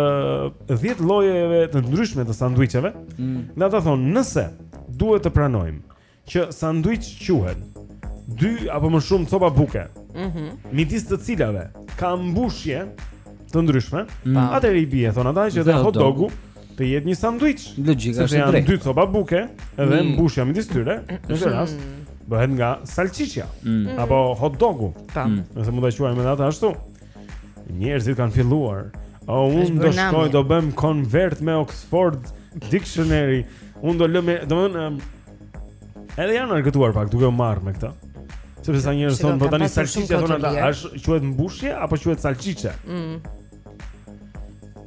10 llojeve të ndryshme të sanduiçeve. Mm. Dhe ata thonë, nëse duhet të pranojmë që sanduiç quhet dy apo më shumë copa buke. Mhm. Mm midis të cilave ka mbushje të ndryshme, mm. atëherë i bie thonë ata që dhe hot dogu të jetë një sanduiç. Logjika është e drejtë. Se janë dy copa buke dhe mm. mbushja midis tyre, në këtë rast bëhet nga salçiçja mm. apo hot dogu. Tam. Mm. Nëse mund ta quajmë edhe atë ashtu. Njerëzit kanë filluar. O unë do shkoj do bëhem konvert me Oxford Dictionary. Unë do lë, domethënë Edhe janë argëtuar pak duke u marrë me këtë. Sepse sa njerëz thonë, po tani salçiçe thonë ata, a është quhet mbushje apo quhet salçiçe? Mhm.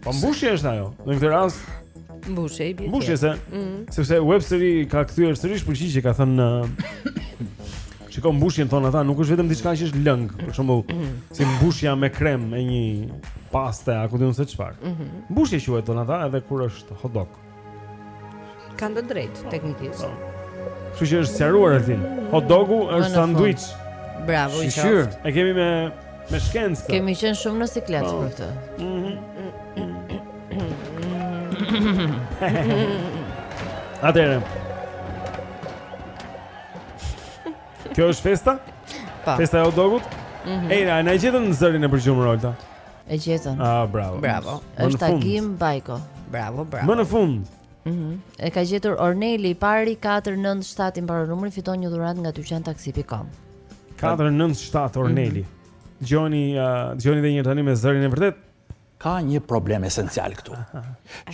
Po mbushje është ajo. Në këtë rast mbushje i bie. Mbushje se. Mm. Sepse Websteri ka kthyer sërish përgjigje, ka thënë Shiko mbushjen thonë ata, nuk është vetëm diçka që është lëng, për shembull, si mbushja me krem e një paste apo di unë se çfarë. Mm -hmm. Mbushje quhet thonë ata edhe kur është hot dog. Kanë të drejtë po, teknikisht. Po. Kështu që është sqaruar Altin. Mhm. Hot dogu është sandwich. Bravo, i qoftë. E kemi me me shkencë. Kemi qenë shumë në siklet po. për këtë. Mhm. Atëherë. Kjo është festa? Po. Festa e hot dogut? Mm -hmm. Ej, na e gjetën zërin e përgjumur Olta. E gjetën. Ah, bravo. Bravo. Është Agim Bajko. Bravo, bravo. Më në fund. Mhm. Mm e ka gjetur Orneli i pari 497 i mbaron numri fiton një dhuratë nga dyqan taksi.com. 497 Orneli. Mm -hmm. Dëgjoni, uh, dëgjoni dhe një tani me zërin e vërtetë. Ka një problem esencial këtu.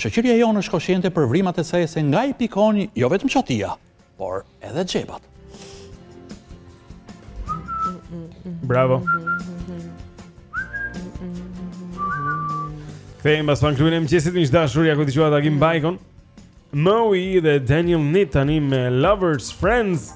Shoqëria jonë është koshiente për vrimat e saj se nga i pikon jo vetëm çatia, por edhe xhepat. Bravo. Kthehemi pas pak rubrikën e qesim miq të dashur, ja ku dëgjuat Agim mm. Bajkon. Moe dhe Daniel Nitt tani me Lovers Friends.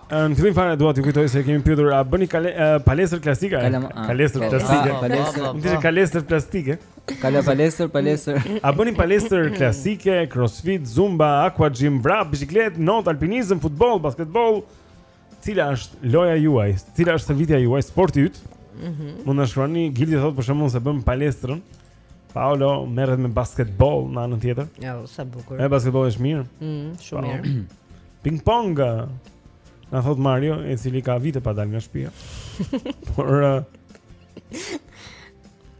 Në fillim fare dua t'ju kujtoj se kemi pyetur a bëni kale, uh, palestër klasike? Kalestër klasike. Kalestër kalestër plastike. Kala palestër, palestër. A bëni palestër klasike, crossfit, zumba, aqua gym, vrap, biçiklet, not, alpinizëm, futboll, basketboll? Cila është loja juaj? Cila është stërvitja juaj, sporti yt? Mhm. Mm Mund të shkruani Gildi thotë për shembull se bën palestrën. Paolo merret me basketboll në anën tjetër. Ja, sa bukur. E basketbolli është mirë. Mhm, shumë mirë. Ping pong. Na thotë Mario, i cili ka vite pa dalë nga shtëpia. Por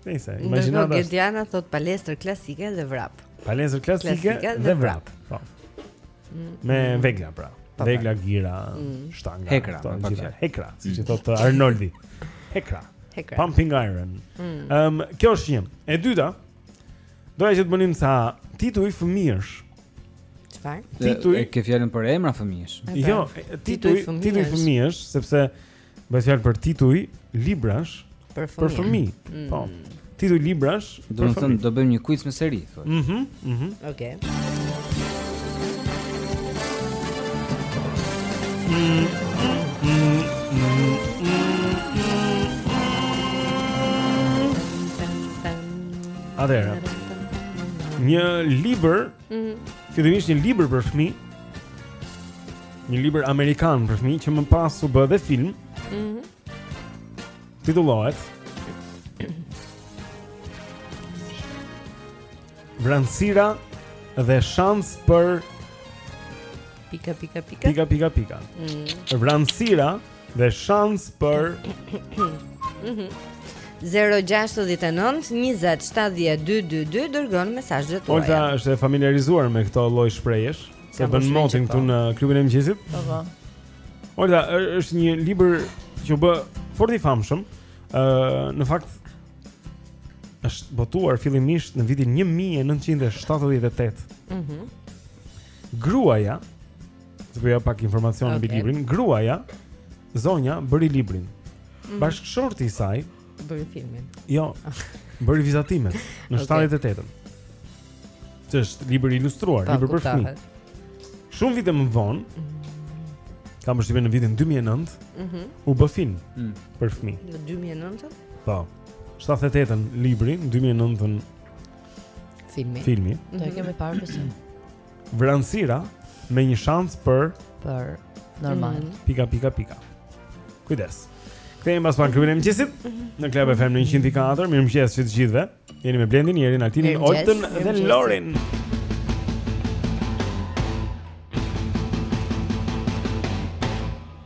Nëse, imagjinata. Ndërkohë Diana thotë palestër klasike dhe vrap. Palestër klasike, klasike dhe vrap. Po. Mm. Me vegla pra. Po vegla gira, mm. shtanga, hekura, këto, të gjitha, hekura, siç thotë uh, Arnoldi. Hekura. Hekura. Pumping iron. Mm. Um, kjo është një. E dyta, Doja që të bënim ca tituj fëmijësh. Çfarë? Tituj. E ke fjalën për emra fëmijësh. Jo, tituj, tituj fëmijësh, sepse bëhet fjalë për tituj librash për fëmijë. Për fëmijë. Mm. Po. Tituj librash. Domethënë do bëjmë një quiz me seri, thotë. Mhm, mhm. Okej. Atëherë. Një libër, mm -hmm. fillimisht një libër për fëmijë. Një libër amerikan për fëmijë që më pas u bë dhe film. Mhm. Mm titullohet Vranësira dhe shans për pika pika pika pika pika pika. Mm. Vranësira Dhe shans për 069 20 70 222 Dërgoni mesazhet tuaja Olta është e familiarizuar me këto lloj shprejesh Se bën motin këtu po. në klubin e mëngjesit po, po. Olta është një libër që u bë fort i famshëm Në fakt është botuar fillimisht në vitin 1978 mm -hmm. Gruaja Do bëja pak informacion mbi librin. Gruaja, zonja bëri librin. Mm. Bashkëshorti i saj bëri filmin. Jo. Bëri vizatimet në 78-ën. Që është libër i ilustruar, libër për fëmijë. Shumë vite më vonë, mm. kam përshtypjen në vitin 2009, mhm. u bë film mm. për fëmijë. Në 2009-ën? Po. 78-ën libri, në 2009-ën filmi. Filmi. Do e kemi parë pse. Vranësira me një shans për për normal. Mm. Pika pika pika. Kujdes. Kthehemi pas pak në Klubin e mëngjesit në Club FM në 104. Mirëmëngjes të gjithëve. Jeni me Blendin, Jerin, Altinin, Oltën dhe Lorin.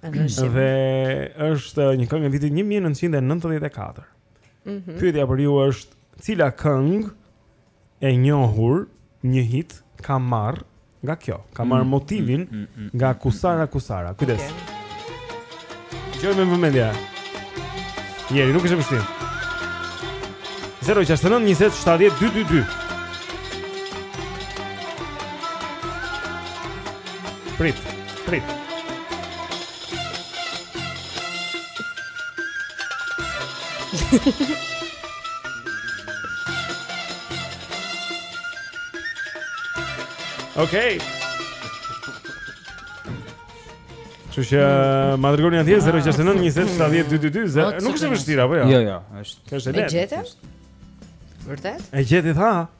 Dhe është një këngë e vitit 1994. Mhm. Mm Pyetja për ju është, cila këngë e njohur një hit ka marrë nga kjo? Ka marrë mm. motivin mm, mm, mm nga mm, Kusara Kusara. Kujdes. Okay. Dëgjojmë me vëmendje. Jeri, nuk është e vështirë. 069 20 70 222. Prit. Prit. Okej. Okay. Kështu që mm. na dërgoni atje 069 20 70 222. Nuk është e vështirë apo jo? Jo, jo, është. Është e lehtë. Vërtet? E gjeti tha.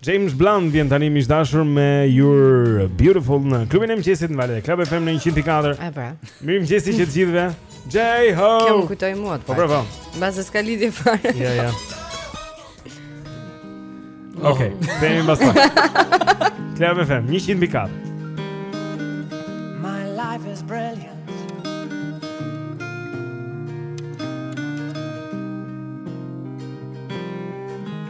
James Blunt vjen tani miq të dashur me You're Beautiful në klubin e mëngjesit në valët e Club FM në 104. E pra. Mirëmëngjesi që të gjithëve. Jay ho. Kjo më kujtoi mua. Po bravo. Mbas s'ka lidhje fare. Ja, ja. Oh. Okej, okay, vemi mbas pak. Club FM 104. My life is brilliant.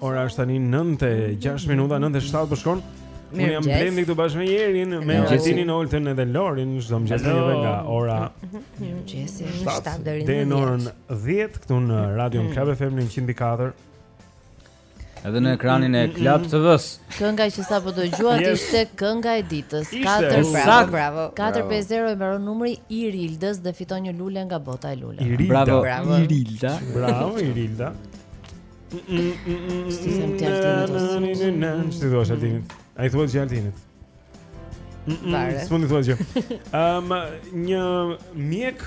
Ora është tani 9:06 minuta, 9:07 po shkon. Unë jam Blendi këtu bashkë me Jerin, me Jetinin Olten edhe Lorin, çdo mëngjes edhe nga ora Mirëmëngjes, jam 7 deri në 10. Deri në orën 10 këtu në Radio Club FM 104. Edhe në ekranin e Club TV-s. Kënga që sapo dëgjuat ishte kënga e ditës. 4 bravo, bravo. 450 i mbaron numri i Irildës dhe fiton një lule nga bota e luleve. Bravo, Irilda. Bravo Irilda. S'ti them të Altinit S'ti thua që Altinit A i thua që Altinit Vare Së fundi thua që um, Një mjek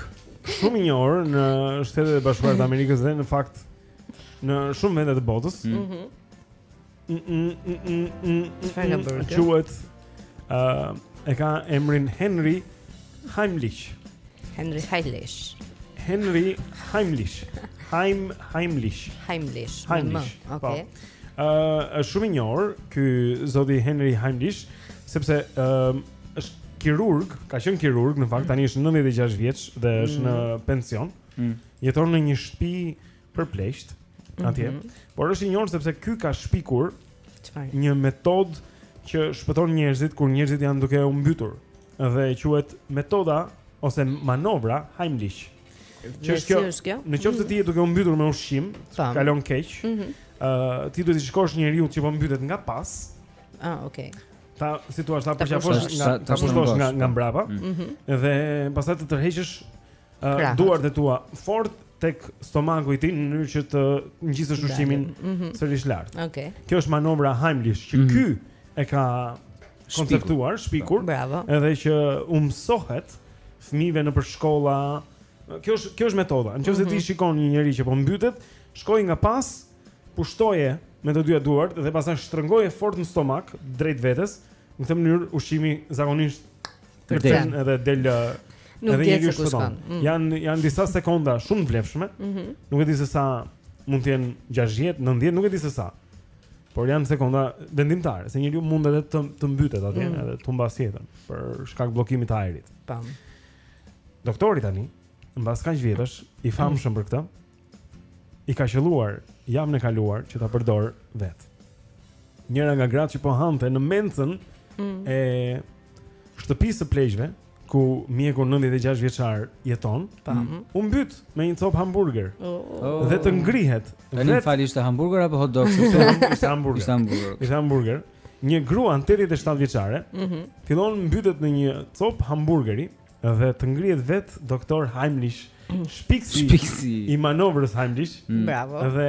shumë i njohur në shtetet e bashkuara të Amerikës dhe në fakt në shumë vende të botës mm -hmm. Çfarë ka bërë? Quhet ë e ka emrin Henry Heimlich. Henry Heimlich. Henry Heimlich. Heim Heimlich. Heimlich. Heimlich. Po. Okej. Ë është shumë i njohur ky zoti Henry Heimlich sepse ë është kirurg, ka qenë kirurg, në fakt tani është 96 vjeç dhe është mm. në pension. Mm. Jeton në një shtëpi për pleqtë atje. Mm -hmm. Por është i njohur sepse ky ka shpikur çfarë? Një metodë që shpëton njerëzit kur njerëzit janë duke u mbytur dhe quhet metoda ose manovra Heimlich. Ç'është kjo, është kjo? Në qoftë se ti je duke u mbytur me ushqim, kalon keq. Ëh, mm -hmm. ti duhet t'i shkosh njeriut që po mbytet nga pas. Ah, okay. Ta situash ta përqafosh nga ta pushtosh nga nga mbrapa. Mm -hmm. Dhe pastaj të tërheqësh uh, duart e tua fort tek stomaku i tij në mënyrë që të ngjisësh ushqimin mm -hmm. sërish lart. Okej. Okay. Kjo është manovra Heimlich që mm -hmm. ky e ka konceptuar, shpikur. Bravo. Edhe që u mësohet fëmijëve nëpër shkolla. Kjo është kjo është metoda. Në qoftë se mm -hmm. ti mhm. shikon një njeri që po mbytet, shkoi nga pas, pushtoje me të dyja duart dhe pastaj shtrëngoje fort në stomak drejt vetes. Në këtë mënyrë ushqimi zakonisht Të kthen edhe del Nuk edhe njeri është shpëton. Mm. Janë janë disa sekonda shumë të vlefshme. Mm -hmm. Nuk e di se sa mund të jenë 60, 90, nuk e di se sa. Por janë sekonda vendimtare, se njeriu mund edhe të të mbytet atje, mm. edhe të humbasë jetën për shkak të bllokimit të ajrit. Tam. Doktori tani, mbas kaq vjetësh, i famshëm për këtë, i ka qëlluar javën e kaluar që ta përdorë vetë. Njëra nga gratë që po hante në mencën mm. e shtëpisë së pleqve ku mjeku 96 vjeçar jeton, mm -hmm. u mbyt me një copë hamburger. Oh. Dhe t'u ngrihet. Tani vetë... më fal ishte hamburger apo hot dog? Ishte hamburger. Ishte hamburger. Ishte hamburger. Një grua 87 vjeçare, mm -hmm. fillon mbytet me një copë hamburgeri. Dhe t'u ngrihet vetë doktor Heimlich, shpikësi, shpikësi i manovrës Heimlich. Mm. Bravo. Dhe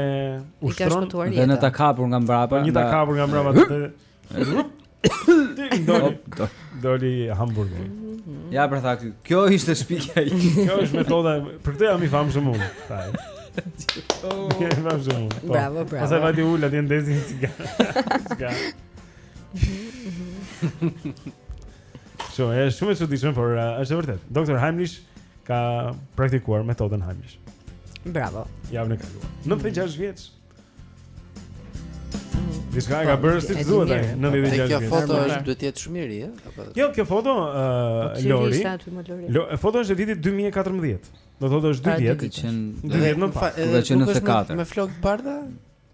ushtron dhe një të kapur nga mbrapa. Një të kapur nga mbrapa të Doli, doli hamburger. Mhm. Ja pra tha ky. Kjo ishte shpikja ime. Kjo është metoda. Për këtë jam i famshëm unë. Oh. Po. Bravo, bravo. Pastaj vajti u ul aty ndezi cigare. Cigare. Mhm, mhm. Kështu, e shumë e çuditshme, por uh, është e vërtetë. Doktor Heimlich ka praktikuar metodën Heimlich. Bravo. Javën e kaluar. 96 vjeç. Diçka e ka bërë siç duhet ai, 96 vjeç. Kjo foto është duhet të jetë shumë i ri, apo? Jo, kjo foto ë uh, Lori. Po, foto është e vitit 2014. Do të thotë është 2 vjet. Ka qenë 2 vjet më pas. Ka qenë 94. Me flokë të bardha?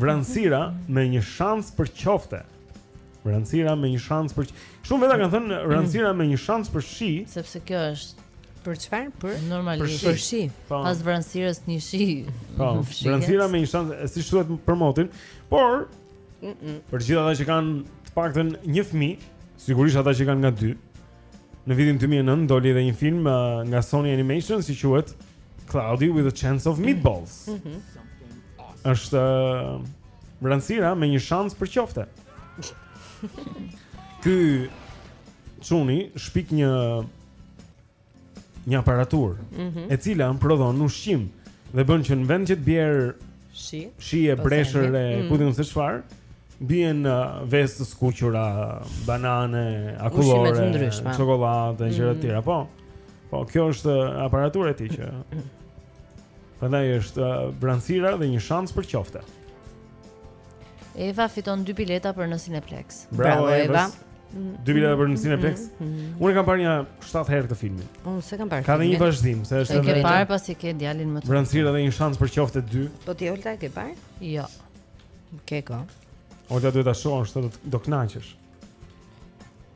Vranësira me një shans për qofte. Vranësira me një shans për Shumë veta kanë thënë vranësira me një shans për shi, sepse kjo është për çfarë? Për normalisht për shi. Po. Pas vranësirës vjen shi. Po. Vranësira me një shans, siç thuhet për motin, por për të gjithë ata që kanë të paktën një fëmijë, sigurisht ata që kanë nga dy, Në vitin 2009 doli edhe një film uh, nga Sony Animation që quhet Cloudy with a Chance of Meatballs. Mm -hmm. Është uh, vranësira me një shans për qofte. Ky çuni shpik një një aparaturë mm -hmm. e cila prodhon ushqim dhe bën që në vend që të bjerë shi, shi apo breshër e mm. ku di unë se çfarë, bien uh, vezë të skuqura, banane, akullore, çokollatë dhe gjëra të mm. tjera. Po. Po, kjo është uh, aparatura e tij që. Prandaj është uh, vranësira me një shans për qofte. Eva fiton dy bileta për në Cineplex. Bravo, Bravo Eva. Dy bileta për në Cineplex. Mm -hmm. Unë kam parë një 7 herë këtë filmin. Unë s'e kam parë. Ka një vazhdim, se është edhe. E ke parë pasi ke djalin më të. Vranësira dhe një shans për qofte dy. Po ti Olta e ke parë? Jo. Ke ko. Olta duhet ta shohësh, se do kënaqesh.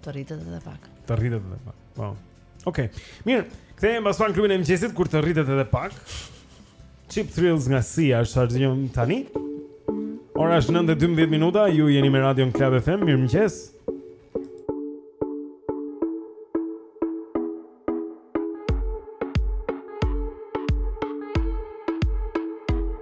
Të rritet edhe pak. Të rritet edhe pak. Po. Okej. Okay. Mirë, kthehemi pas pak në klubin e mëngjesit kur të rritet edhe pak. Cheap Thrills nga Sia është çfarë dëgjojmë tani. Ora është 9:12 minuta, ju jeni me Radio Club FM, mirëmëngjes.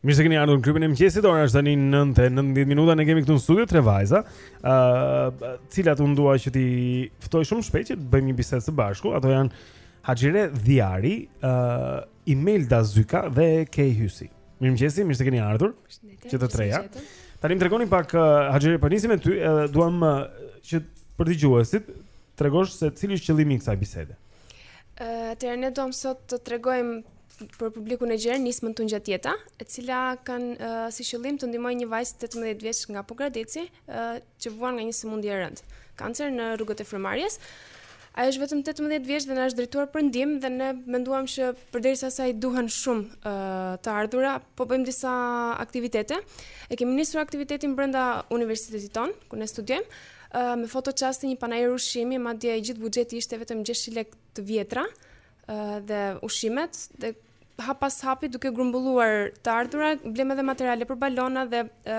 Mirë se keni ardhur në klubin e mëngjesit. Ora është tani 9:19 minuta. Ne kemi këtu në studio tre vajza, ë, uh, cilat unë dua që t'i ftoj shumë shpejt që të bëjmë një bisedë së bashku. Ato janë Haxhire Dhiari, ë, uh, Imelda Zyka dhe Kej Hysi. Mirëmëngjesi, mirë se keni ardhur. Që të treja. Tani më tregoni pak uh, Haxhire po nisim me ty, edhe duam uh, që për dëgjuesit të tregosh se cili është qëllimi i kësaj bisede. Ë, uh, atëherë ne duam sot të tregojmë për publikun e gjerë nismën T'u ngjattë jeta, e cila ka uh, si qëllim të ndihmojë një vajzë 18 vjeç nga Pogradeci, uh, që vuan nga një sëmundje e rëndë, kancer në rrugët e frymëmarrjes. Ajo është vetëm 18 vjeç dhe na është drejtuar për ndihmë dhe ne menduam që përderisa asaj i duhen shumë uh, të ardhura, po bëjmë disa aktivitete. E kemi nisur aktivitetin brenda universitetit tonë, ku ne studiojmë, uh, me foto çasti një panair ushqimi, madje i gjithë buxheti ishte vetëm 600 lekë të vjetra dhe ushqimet dhe hap pas hapi duke grumbulluar të ardhura, blemë edhe materiale për balona dhe e,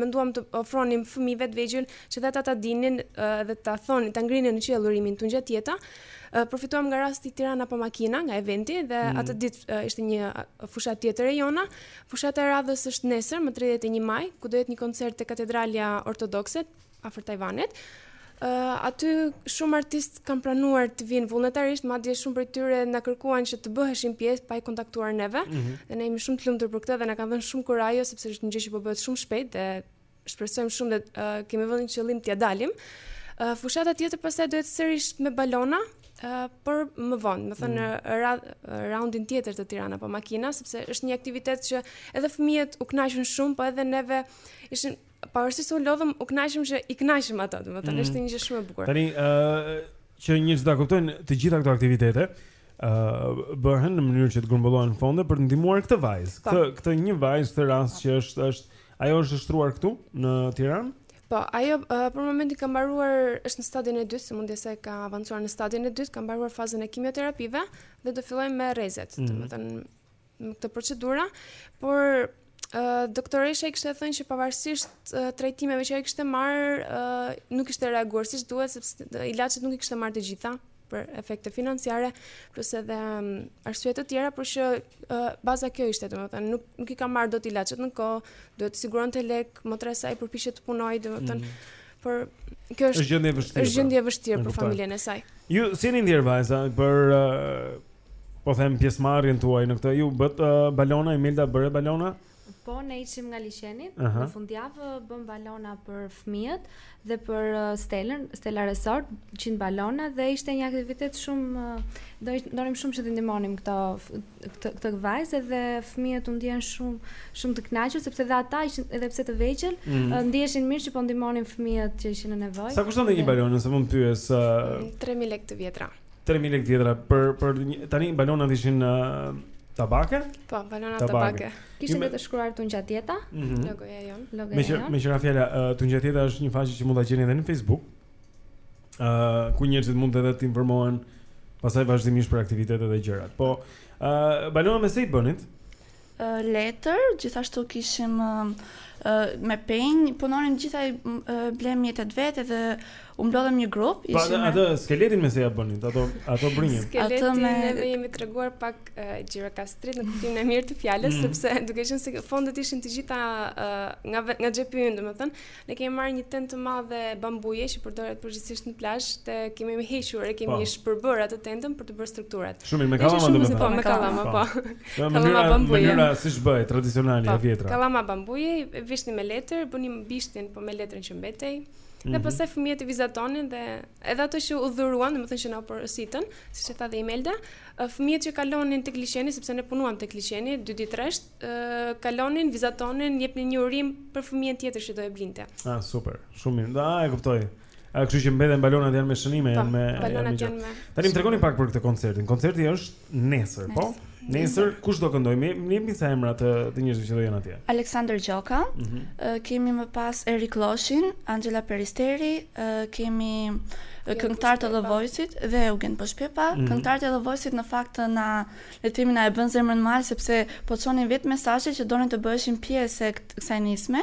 menduam t'ua ofronim fëmijëve të vegjël që dhe ata ta dinin dhe ta thonin, ta ngrinin në qiell urimin T'u ngjattë jeta. Përfituam nga rasti Tirana pa makina nga eventi dhe mm. atë ditë ishte një fushatë tjetër e jona. Fushata e radhës është nesër, më 31 maj, ku do jetë një koncert te Katedralja Ortodokse afër Tajvanit. Uh, aty shumë artistë kanë pranuar të vijnë vullnetarisht, madje shumë prej tyre na kërkuan që të bëheshin pjesë pa i kontaktuar neve. Mm -hmm. Dhe ne jemi shumë të lumtur për këtë dhe na kanë dhënë shumë kurajo sepse është një gjë që po bëhet shumë shpejt dhe shpresojmë shumë dhe uh, kemi vënë qëllim t'ia dalim. Uh, fushata tjetër pastaj do jetë sërish me balona, uh, por më vonë, domethënë mm. ra, raundin tjetër të Tirana pa makina, sepse është një aktivitet që edhe fëmijët u kënaqën shumë, po edhe neve ishin Pavarësisht se u lodhëm, u kënaqëm që i kënaqëm ato, domethënë mm. është një gjë shumë e bukur. Tani, ë uh, që njerëzit ta kuptojnë të gjitha këto aktivitete, ë uh, bëhen në mënyrë që të grumbullohen fonde për të ndihmuar këtë vajzë. Po. Këtë këtë një vajzë këtë rast që është është ajo është shtruar këtu në Tiranë. Po, ajo uh, për momentin ka mbaruar është në stadin e dytë, sëmundja s'i ka avancuar në stadin e dytë, ka mbaruar fazën e kimioterapive dhe do fillojë me rrezet, mm. domethënë me këto procedura, por uh, doktoresha i kishte thënë që pavarësisht uh, trajtimeve që ai kishte marrë, uh, nuk kishte reaguar siç duhet sepse ilaçet nuk i kishte marrë të gjitha për efekte financiare, plus edhe um, arsye të tjera, por që uh, baza kjo ishte, domethënë nuk nuk i ka marrë dot ilaçet në kohë, duhet të siguronte lek, motra e saj përpiqej të punojë, domethënë mm -hmm. Por kjo është gjendje e vështirë. Është pra. gjendje e vështirë për familjen e saj. Ju si jeni ndjer vajza për uh, po them pjesëmarrjen tuaj në këtë? Ju bët uh, balona, Imelda bëre balona? Po ne ishim nga liqeni, uh -huh. në fundjavë bëm balona për fëmijët dhe për uh, Stelën, Stella Resort, 100 balona dhe ishte një aktivitet shumë uh, donim shumë që t'i ndihmonim këto këtë këtë vajzë dhe fëmijët u ndjenë shumë shumë të kënaqur sepse dhe ata ishin edhe pse të vegjël, mm -hmm. ndiheshin mirë që po ndihmonin fëmijët që ishin në nevojë. Sa kushton një balon nëse mund të pyes? Uh... 3000 lekë të vjetra. 3000 lekë të vjetra për për tani balonat ishin uh... Tabake? Po, balona tabake. Kishte me... të shkruar Tungjatjeta, mm -hmm. logoja jonë, logoja. Me që me që Rafaela, uh, Tungjatjeta është një faqe që mund ta gjeni edhe në Facebook. ë uh, ku njerëzit mund edhe të informohen pastaj vazhdimisht për aktivitetet e gjërat. Po, ë uh, balonat me se i bënit. Ë uh, letër, gjithashtu kishim uh, me penj, punonim gjithë uh, blemë mjetet vetë edhe u mblodhëm një grup, po, ishim. Po atë skeletin me se ja bënin, ato ato brinjën. Skeletin me... ne jemi treguar pak uh, gjirokastritë në kuptimin e mirë të fjalës, mm. sepse duke qenë se fondet ishin të gjitha uh, nga nga xhepi ynë, domethënë, Ne kemi marrë një tendë të madhe bambuje që përdoret përgjithsisht në plazh dhe kemi hequr e kemi po. shpërbërë atë tendën për të bërë strukturat. Shumë mirë, me kallama domethënë. Po, me kallama, po. po. Kallama bambuje. Mënyra siç bëhej tradicionale e po, vjetra. Kallama bambuje, e vishnim me letër, bënim bishtin po me letrën që mbetej. Dhe mhm. pastaj fëmijët i vizatonin dhe edhe ato që u dhuruan, domethënë që na porositën, siç e tha dhe Imelda, fëmijët që kalonin tek liqeni sepse ne punuam tek liqeni dy ditë rresht, kalonin, vizatonin, jepnin një urim për fëmijën tjetër që do e blinte. Ah, super. Shumë mirë. Ah, e kuptoj. A kështu që mbeten balonat janë me shënime, po, janë me balonat janë me. Tani më tregoni pak për këtë koncertin. Koncerti është nesër, po? Nesër kush do këndojë? Më jepni ca emra të të njerëzve që do jenë atje. Aleksandër Gjoka. Mm -hmm. Kemi më pas Erik Lloshin, Anxhela Peristeri, kemi këngëtarë të The Voice-it dhe Eugen Bushpepa. Mm -hmm. Këngëtarët e The Voice-it në fakt na Le të themi na e bënë zemrën mal sepse po çonin vetë mesazhe që donin të bëheshin pjesë e kësaj nisme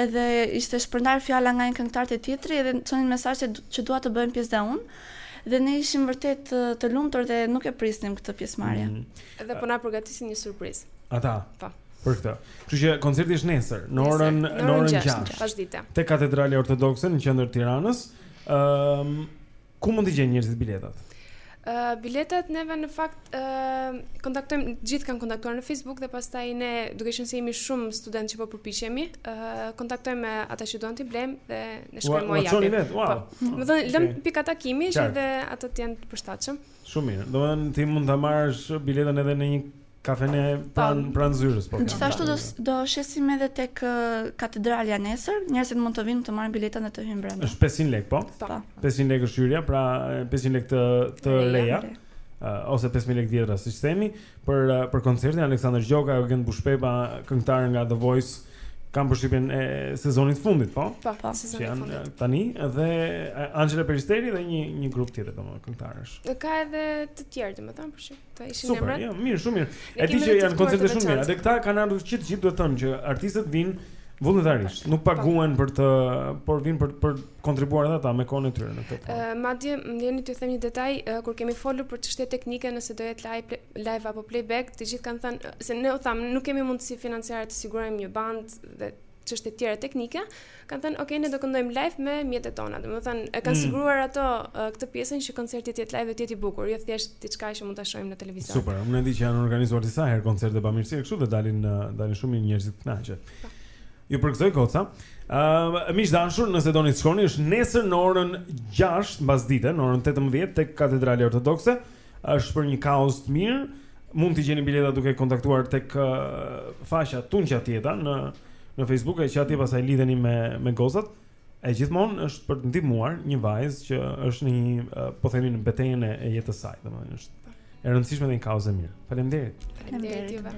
edhe ishte shpërndarë fjala nga një këngëtar te tjetri edhe çonin mesazhe që dua të bëhem pjesë dhe unë dhe ne ishim vërtet të, të lumtur dhe nuk e prisnim këtë pjesëmarrje. Mm -hmm. Dhe po na përgatisin një surprizë. Ata. Po. Për këtë. Kështu që koncerti është nesër, në orën në orën 6. Pasdite. Te Katedralja Ortodokse në qendër të Tiranës. Ëm um, Ku mund të gjejnë njerëzit biletat? Uh, biletat neve në fakt uh, kontaktojmë gjithë kanë kontaktuar në Facebook dhe pastaj ne duke qenë se jemi shumë studentë që po përpiqemi, uh, kontaktojmë me ata që duan të blejnë dhe ne shkojmë ja. Ia çoni vetë, wow. Po. Domethënë lëmë okay. pika takimi që dhe ato të jenë të përshtatshëm. Shumë mirë. Domethënë ti mund ta marrësh biletën edhe në një kafene pranë pran zyrës, po. Gjithashtu do do shesim edhe tek katedralja nesër, njerëzit mund të vinë të marrin biletën dhe të hyjnë brenda. Është 500 lekë, po? Po. 500 lekë është hyrja, pra 500 lekë të të reja. Uh, ose 5000 lekë të vjetra siç themi për uh, për koncertin Aleksandër Gjoka, Eugent Bushpepa, këngëtarë nga The Voice kam përshtypjen e sezonit të fundit, po? Po, po, sezonit janë, fundit. Tani dhe Anxhela Peristeri dhe një një grup tjetër domethënë këngëtarësh. Ka edhe të tjerë domethënë për shkak. Këta ishin Super, emrat. Super, jo, mirë, shumë mirë. E di që janë koncerte shumë të mira. Dhe këta kanë ardhur që të gjithë duhet të themi që artistët vijnë vullnetarisht, nuk paguhen për të, por vijnë për të kontribuar edhe ata me kohën e tyre në këtë. Ë, madje më lejoni t'ju them një detaj, kur kemi folur për çështje teknike, nëse do jetë live, live apo playback, të gjithë kanë thënë se ne u thamë, nuk kemi mundësi financiare të sigurojmë një band dhe çështje të tjera teknike, kanë thënë, "Ok, ne do këndojmë live me mjetet tona." Domethënë, e kanë mm. siguruar ato uh, këtë pjesën që koncerti të jetë live dhe të jetë i bukur, jo thjesht diçka që mund ta shohim në televizor. Super. Unë di që janë organizuar disa herë koncerte bamirësi, kështu dhe dalin uh, dalin shumë mirë njerëzit kënaqen. Po. Ju përgëzoj goca. Ëm, uh, miq të dashur, nëse doni të shkoni, është nesër në orën 6 mbasdite, në orën 18 tek Katedralja Ortodokse. Uh, Është për një kauzë të mirë. Mund të gjeni bileta duke kontaktuar tek uh, faqja Tunqa Tjeta në në Facebook e që atje pastaj lidheni me me gocat. E gjithë nisma është për të ndihmuar një vajzë që është në një uh, po themi në betejën e, e jetës së saj, domethënë është e rëndësishme dhe një kauzë e mirë. Faleminderit. Faleminderit juve.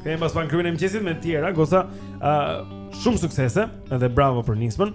Kemi pas pan kryenim qesit me tjera, goca, uh, shumë suksese dhe bravo për nismën.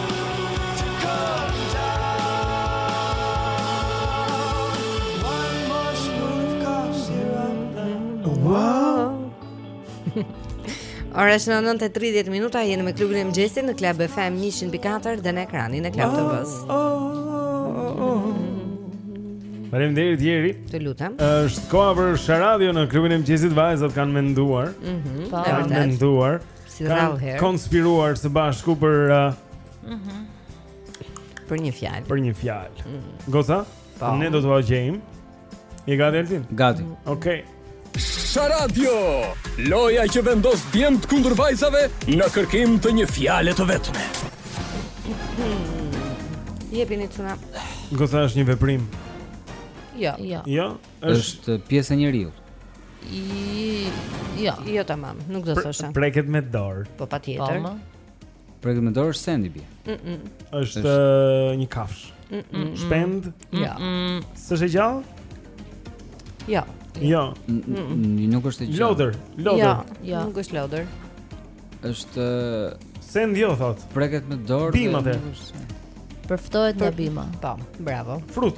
Ora është 9:30 minuta, jemi me klubin e mëngjesit në Club FM 104 dhe në ekranin e Club TV-s. Oh, oh, oh, oh. Faleminderit Jeri. Të lutem. Është koha për Sharadio në klubin e mëngjesit, vajzat kanë menduar. Mhm. Mm po, kanë menduar. si rrallë herë. Kanë konspiruar së bashku për uh, mm -hmm. për një fjalë. Për një fjalë. Mm -hmm. Goza? Po. Ne do t'jua gjejmë. Je gati Altin? Gati. Mm -hmm. Okej. Okay. Sharadio, loja që vendos djemt kundër vajzave në kërkim të një fjale të vetme. Jepini cuna. Goca, është një veprim. Jo. Jo. Jo. Është pjesë e njeriut. Jo, jo tamam, nuk do thosha. Preket me dorë. Po patjetër. Po, Preket me dorë është send i gjallë. Mhm. Është një kafshë. Mhm. Shpend? Jo. S'është gjallë? Jo. Jo. Nuk është gjallë. Lodër, lodër. Jo, jo. nuk është lodër. Është send, jo thotë. Preket me dorë. Bimë atëherë. Përftohet nga bima. Po, bravo. Frut.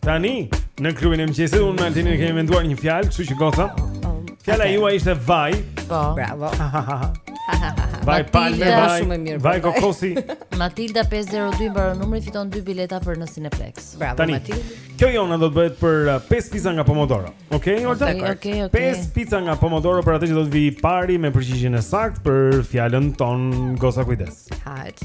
Tani, në klubin e mëngjesit, unë me Altinin e kemi menduar një fjalë, kështu që goca. Fjala okay. juaj ishte vaj. Po. Bravo. Vaj palme, vaj, vaj kokosi Matilda 502 mbaron numri fiton 2 bileta për në Cineplex Bravo Tani, Matilda Kjo jona do të bëhet për 5 uh, pizza nga Pomodoro Ok, Olta? Ok, ok, ok 5 pizza nga Pomodoro për atë që do të vijë i pari me përgjigjen e saktë për fjalën tonë Goca Kujdes Hajt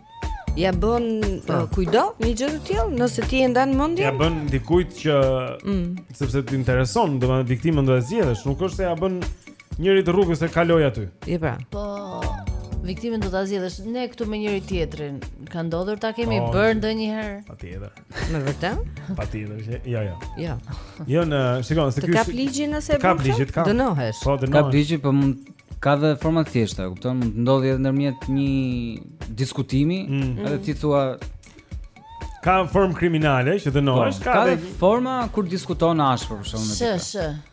Ia bën uh, kujdo një gjë të tillë nëse ti e ndan mendjen. Ia bën dikujt që mm. sepse të intereson, domethënë viktimën do e zgjedhësh, nuk është se ia bën njërit të rrugës që kaloi aty. Ja pra. Po viktimën do ta zgjedhësh ne këtu me njëri-tjetrin. Ka ndodhur ta kemi oh, bërë ndonjëherë. Patjetër. Me vërtetë? Patjetër që jo jo. Jo. Jo në, shikon, se ky. Të kap ligji nëse e bën. Kap ligji, kap. Dënohesh. Po dënohesh. Kap ligji, po mund ka dhe forma të thjeshta, e kupton? Mund të ndodhë edhe ndërmjet një diskutimi, mm. edhe ti thua ka formë kriminale që dënohesh, po, ka, ka dhe forma kur diskuton ashpër për shkakun e tij. Sh, sh.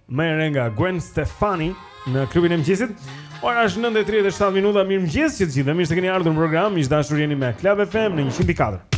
Më e re nga Gwen Stefani në klubin e mëngjesit. Ora është 9:37 minuta. Mirëmëngjes edhe të gjithëve. Mirë se keni ardhur në program. Miq të dashur jeni me Club FM në 104.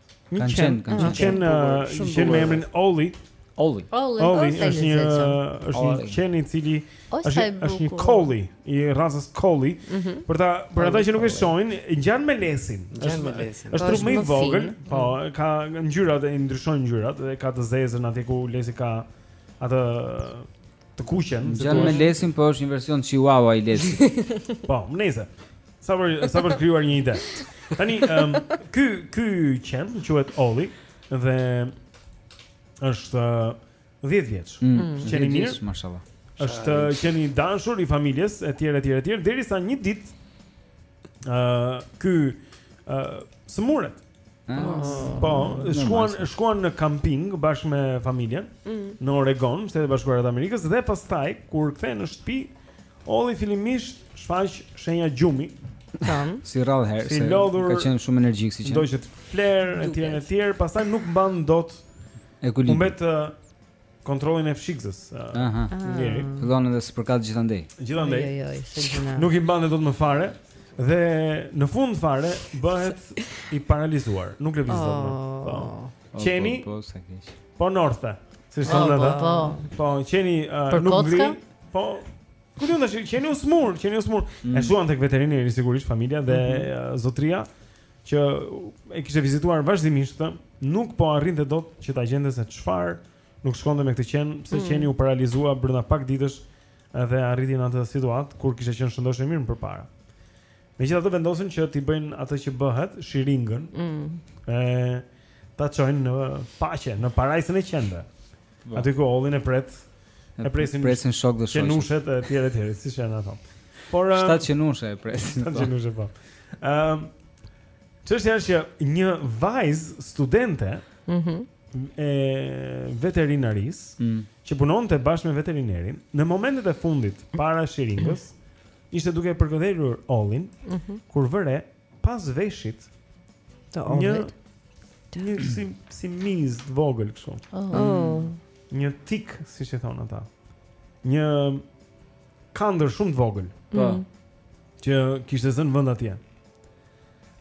Një qen, një qen, një qen me emrin Oli. Oli. Oli është një është një qen i cili është është një kolli, i rracës kolli. Mhm. Për ata për ata që nuk e shohin, ngjan me Lesin. Ngjan me Lesin. Është në trup më i vogël, po mhm. ka ngjyrat i ndryshojnë ngjyrat dhe ka të zezën atje ku Lesi ka atë të kuqen, si thua. Ngjan me Lesin po është një version chihuahua i Lesit. po, nëse. Sa për sa për të krijuar një ide. Tani, um, ky ky qen quhet Olli dhe është 10 vjeç. Mm. mm. Qen i mirë, mashallah. Është qen i dashur i familjes etj etj etj derisa një ditë ë uh, ky ë uh, sëmuret. Ah, po, shkuan shkuan në kamping bashkë me familjen mm -hmm. në Oregon, Shtetet e Bashkuara të Amerikës dhe pastaj kur kthehen në shtëpi, Olli fillimisht shfaq shenja gjumi. Tam. Si rrallë herë, si i lodhur, ka qenë shumë energjik si qen. Do që të flerë, e tjera, e tjera, pastaj nuk mban dot ekuilibrin. Humbet Kontrollin e fshikëzës. Aha. Njeri. Fillon edhe spërkat gjithandej. Gjithandej. Jo, jo, jo, jo. Nuk i mban dot më fare dhe në fund fare bëhet i paralizuar. Nuk lëviz dot më. Oh. Po. Oh, qeni. Po, po, sa keq. Po northe. Si oh, thonë ata? Po, po. Po, qeni uh, nuk ngrihet. Po. Kur të thashë qeni u smur, qeni u smur. Mm. E shuan tek veterineri sigurisht familja dhe mm -hmm. uh, zotria që e kishte vizituar vazhdimisht këtë, nuk po arrinte dot që ta gjente se çfarë nuk shkonte me këtë qen, pse mm. qeni u paralizua brenda pak ditësh dhe arriti në atë situatë kur kishte qenë shëndoshë e mirë përpara. Megjithatë vendosin që t'i bëjnë atë që bëhet, shiringën. Mm. E ta çojnë në paqe, në parajsën e qenve. Po. Aty ku Ollin e pret. E presin presin shokë dhe shoqe. Qenushet e tjera tjera, siç janë ato. Por um, shtat qenushe e presin. Shtat po. qenushe po. Ëm ehm, um, Çështja është që një vajzë studente, ëh, mm e veterinarisë, mm. që punonte bashkë me veterinerin, në momentet e fundit para shiringës, ishte duke e përkëdhelur Ollin, mm -hmm. kur vë re Pas veshit të Ollit. Një një si si mizë të vogël kështu. Oh. Mm. Një tik, siç i thonë ata. Një kandër shumë të vogël. Po. Mm. Që kishte zënë vend atje.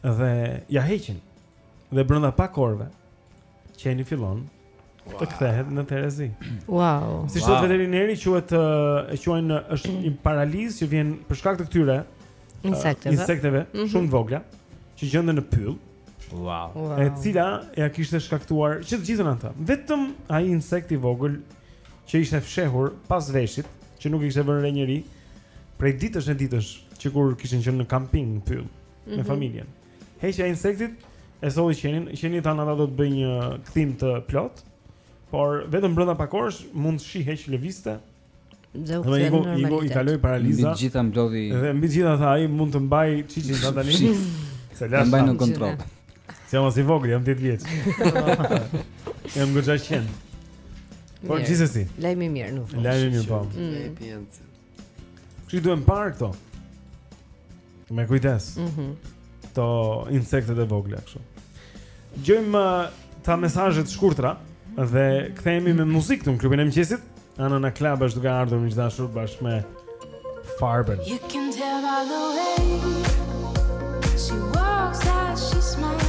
Dhe ia heqin. Dhe brenda pak orëve Qeni fillon wow. të kthehet në terezi. Wow. Sipas wow. veterinerit quhet e quajnë është një paralizë që vjen për shkak të këtyre insekteve, uh, insekteve mm -hmm. shumë të vogla që gjenden në pyll. Wow. wow. E cila ia kishte shkaktuar që të gjithën atë. Vetëm ai insekt i vogël që ishte fshehur pas veshit, që nuk e kishte vënë re njeri, prej ditësh e ditësh që kur kishin qenë në kamping në pyll mm -hmm. me mhm. familjen. Mm Heqja e insektit e solli qenin, qeni thanë ata do të bëjë një kthim të plot, por vetëm brenda pak orësh mund të shihje që lëvizte. Dhe u Dhe i kthyen go- në i go- i normalitet. kaloi Mbi paraliza të gjitha mblodhi dhe mbi të gjitha tha ai mund të mbaj çiçin sa tani. Shif. Se e lash. mbaj në tha. kontroll. Se s'jam i vogël, jam 10 vjeç. Jam goxha qen. Por Mirë. gjithsesi, Lajm i mirë nuk. lajm i mirë po. Mm. Pjencë. Kështu duhen parë këto. Me kujdes. Mhm. Mm këto insektet e vogla kështu. Dëgjojmë uh, ca mesazhe të shkurtra dhe kthehemi me muzikë këtu në klubin e mëngjesit. Ana na klub është duke ardhur miq të dashur bashkë me Farben. You can tell by the way she walks how she smiles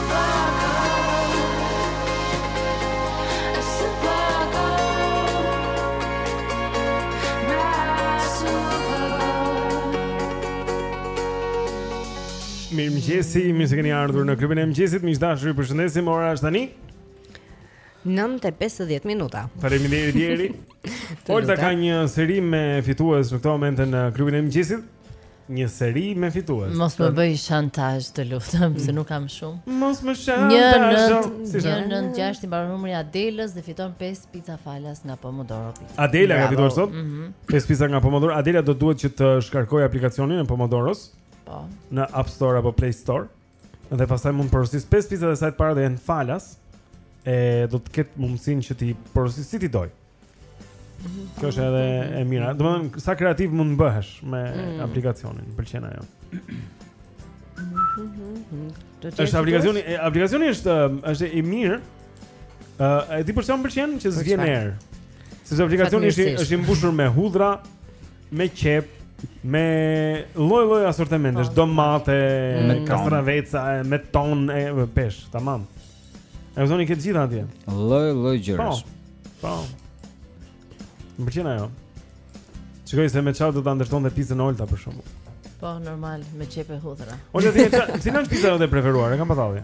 mëngjesi, mirë se keni ardhur në klubin e mëngjesit. Miq të dashur, ju përshëndesim. Ora është tani 9:50 minuta. Faleminderit Jeri. Olta ka një seri me fitues në këto momente në klubin e mëngjesit. Një seri me fitues. Mos më bëj shantazh, të lutem, se nuk kam shumë. Mos më bëj shantazh. 196 i mbaron numri Adelës dhe fiton 5 pizza falas nga Pomodoro Pizza. Adela ka fituar sot. 5 mhm. pizza nga Pomodoro. Adela do duhet që të shkarkojë aplikacionin e Pomodoros. Po. Në App Store apo Play Store. Dhe pastaj mund të porosisë pesë picat e saj të para dhe janë falas. E do të ketë mundësinë që t'i porosisë si t'i dojë. Kjo është edhe e mira. Domethënë sa kreativ mund të bëhesh me mm. aplikacionin. Më pëlqen ajo. Është aplikacioni, aplikacioni është është i mirë. Ë, e di për çfarë më pëlqen që s'vjen erë. Sepse aplikacioni është është i mbushur me hudhra, me qepë, me lloj lloj asortimentesh, po. domate, me kastraveca, me ton e peshk, tamam. E vizatoni të gjitha atje. Lloj lloj gjërash. Po. Po. Më pëlqen ajo. Shikoj se me çfarë do ta ndërtonte picën Olta për shembull. Po, normal, me qepë e hudhra. Olta, ti çfarë, cilën e ke picën e preferuar? E kam patalli.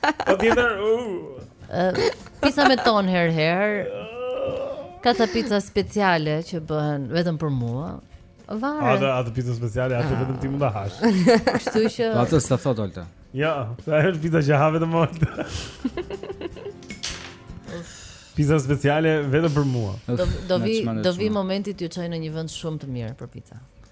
Po tjetër. Pizza me ton herë-herë. Ka ca pizza speciale që bëhen vetëm për mua. Varet. Atë atë pizza speciale atë ah. vetëm ti mund ta hash. Kështu që. Po atë sa thotë Olta. Ja, sa është pizza që ha vetëm Olta. Pizza speciale vetëm për mua. Do do vi do vi momenti t'ju çoj në një vend shumë të mirë për pizza.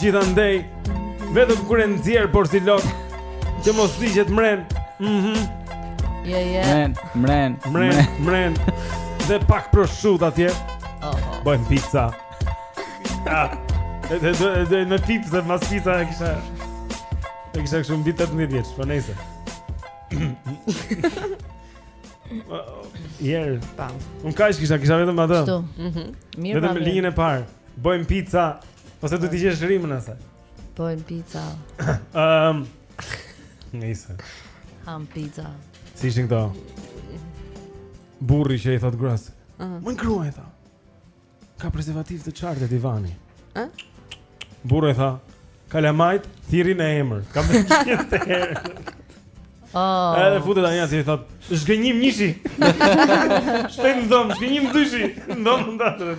Gjithandej, vetëm kur e nxjerr borzilok, që mos digjet mren. Mhm. Je, je. Mren, mren, mren, mren. Dhe pak prosciutto atje. Oh. Bëjmë pizza. Edhe do të, një tip, se mas pizza e kisha. E kisha kështu mbi 18 vjeç, po nejse. Jeri, tamam. Un kaq kisha, kisha vetëm atë. Kështu. Mhm. Mirë. Vetëm linjën e parë. Bëjmë pizza. Ose do t'ia gjesh rimën e saj. Bojm pizza. Ehm. Nejse. Ham pizza. Si ishin këto? Burri që i thot grus. Ëh. Moj grua, i tha. Ka prezervativ të çarë te divani. Ë? Burri tha, kalamajt thirri me emër. Ka më të herë. Oh. Edhe futet nëna e i thot, zhgënjim njëshi. Shpejt në dhomë, zhgënjim dyshi. Në dhomë ndatrën.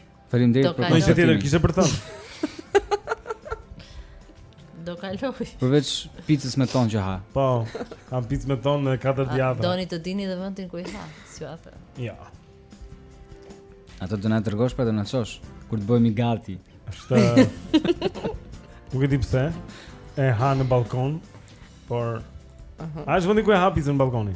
Faleminderit për kontaktin. Një tjetër kishte për të Do kaloj. Përveç picës me ton që ha. Po, kam picë me ton me katër djathëra. Doni të dini dhe vendin ku i ha, si ata. Ja. Ato do na dërgosh pa do na çosh kur të bëhemi gati. Është Nuk e di pse e ha në balkon, por Aha. A është vendi ku e ha picën në balkonin?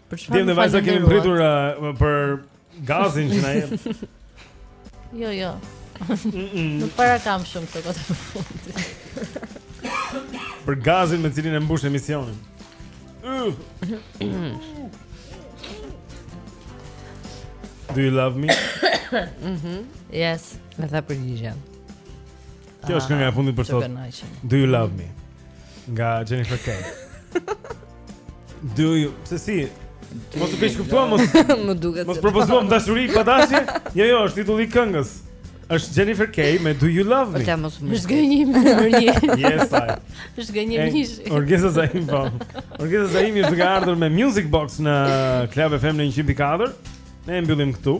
Për çfarë? Dhe ne vajza kemi mbritur uh, për gazin që na jep. jo, jo. Nuk para kam shumë këto kohët e fundit. për gazin me cilin e mbush emisionin. Uh. Do you love me? Mhm. Mm yes, me t'u përgjigj. Kjo është kënga e fundit për sot. Do you love me? Nga Jennifer Kay. Do you, pse si? Mos u keqkuptuam, mos më duket. Mos i propozuam dashuri pa dashje. Jo, jo, është titulli i këngës. Është Jennifer Kay me Do You Love Me. Është gënjim i mëri. Yes, I. Është gënjim i mëri. Orgesa Zaimi po. Orgesa Zaimi është duke ardhur me Music Box në Club FM në 104. Ne e mbyllim këtu.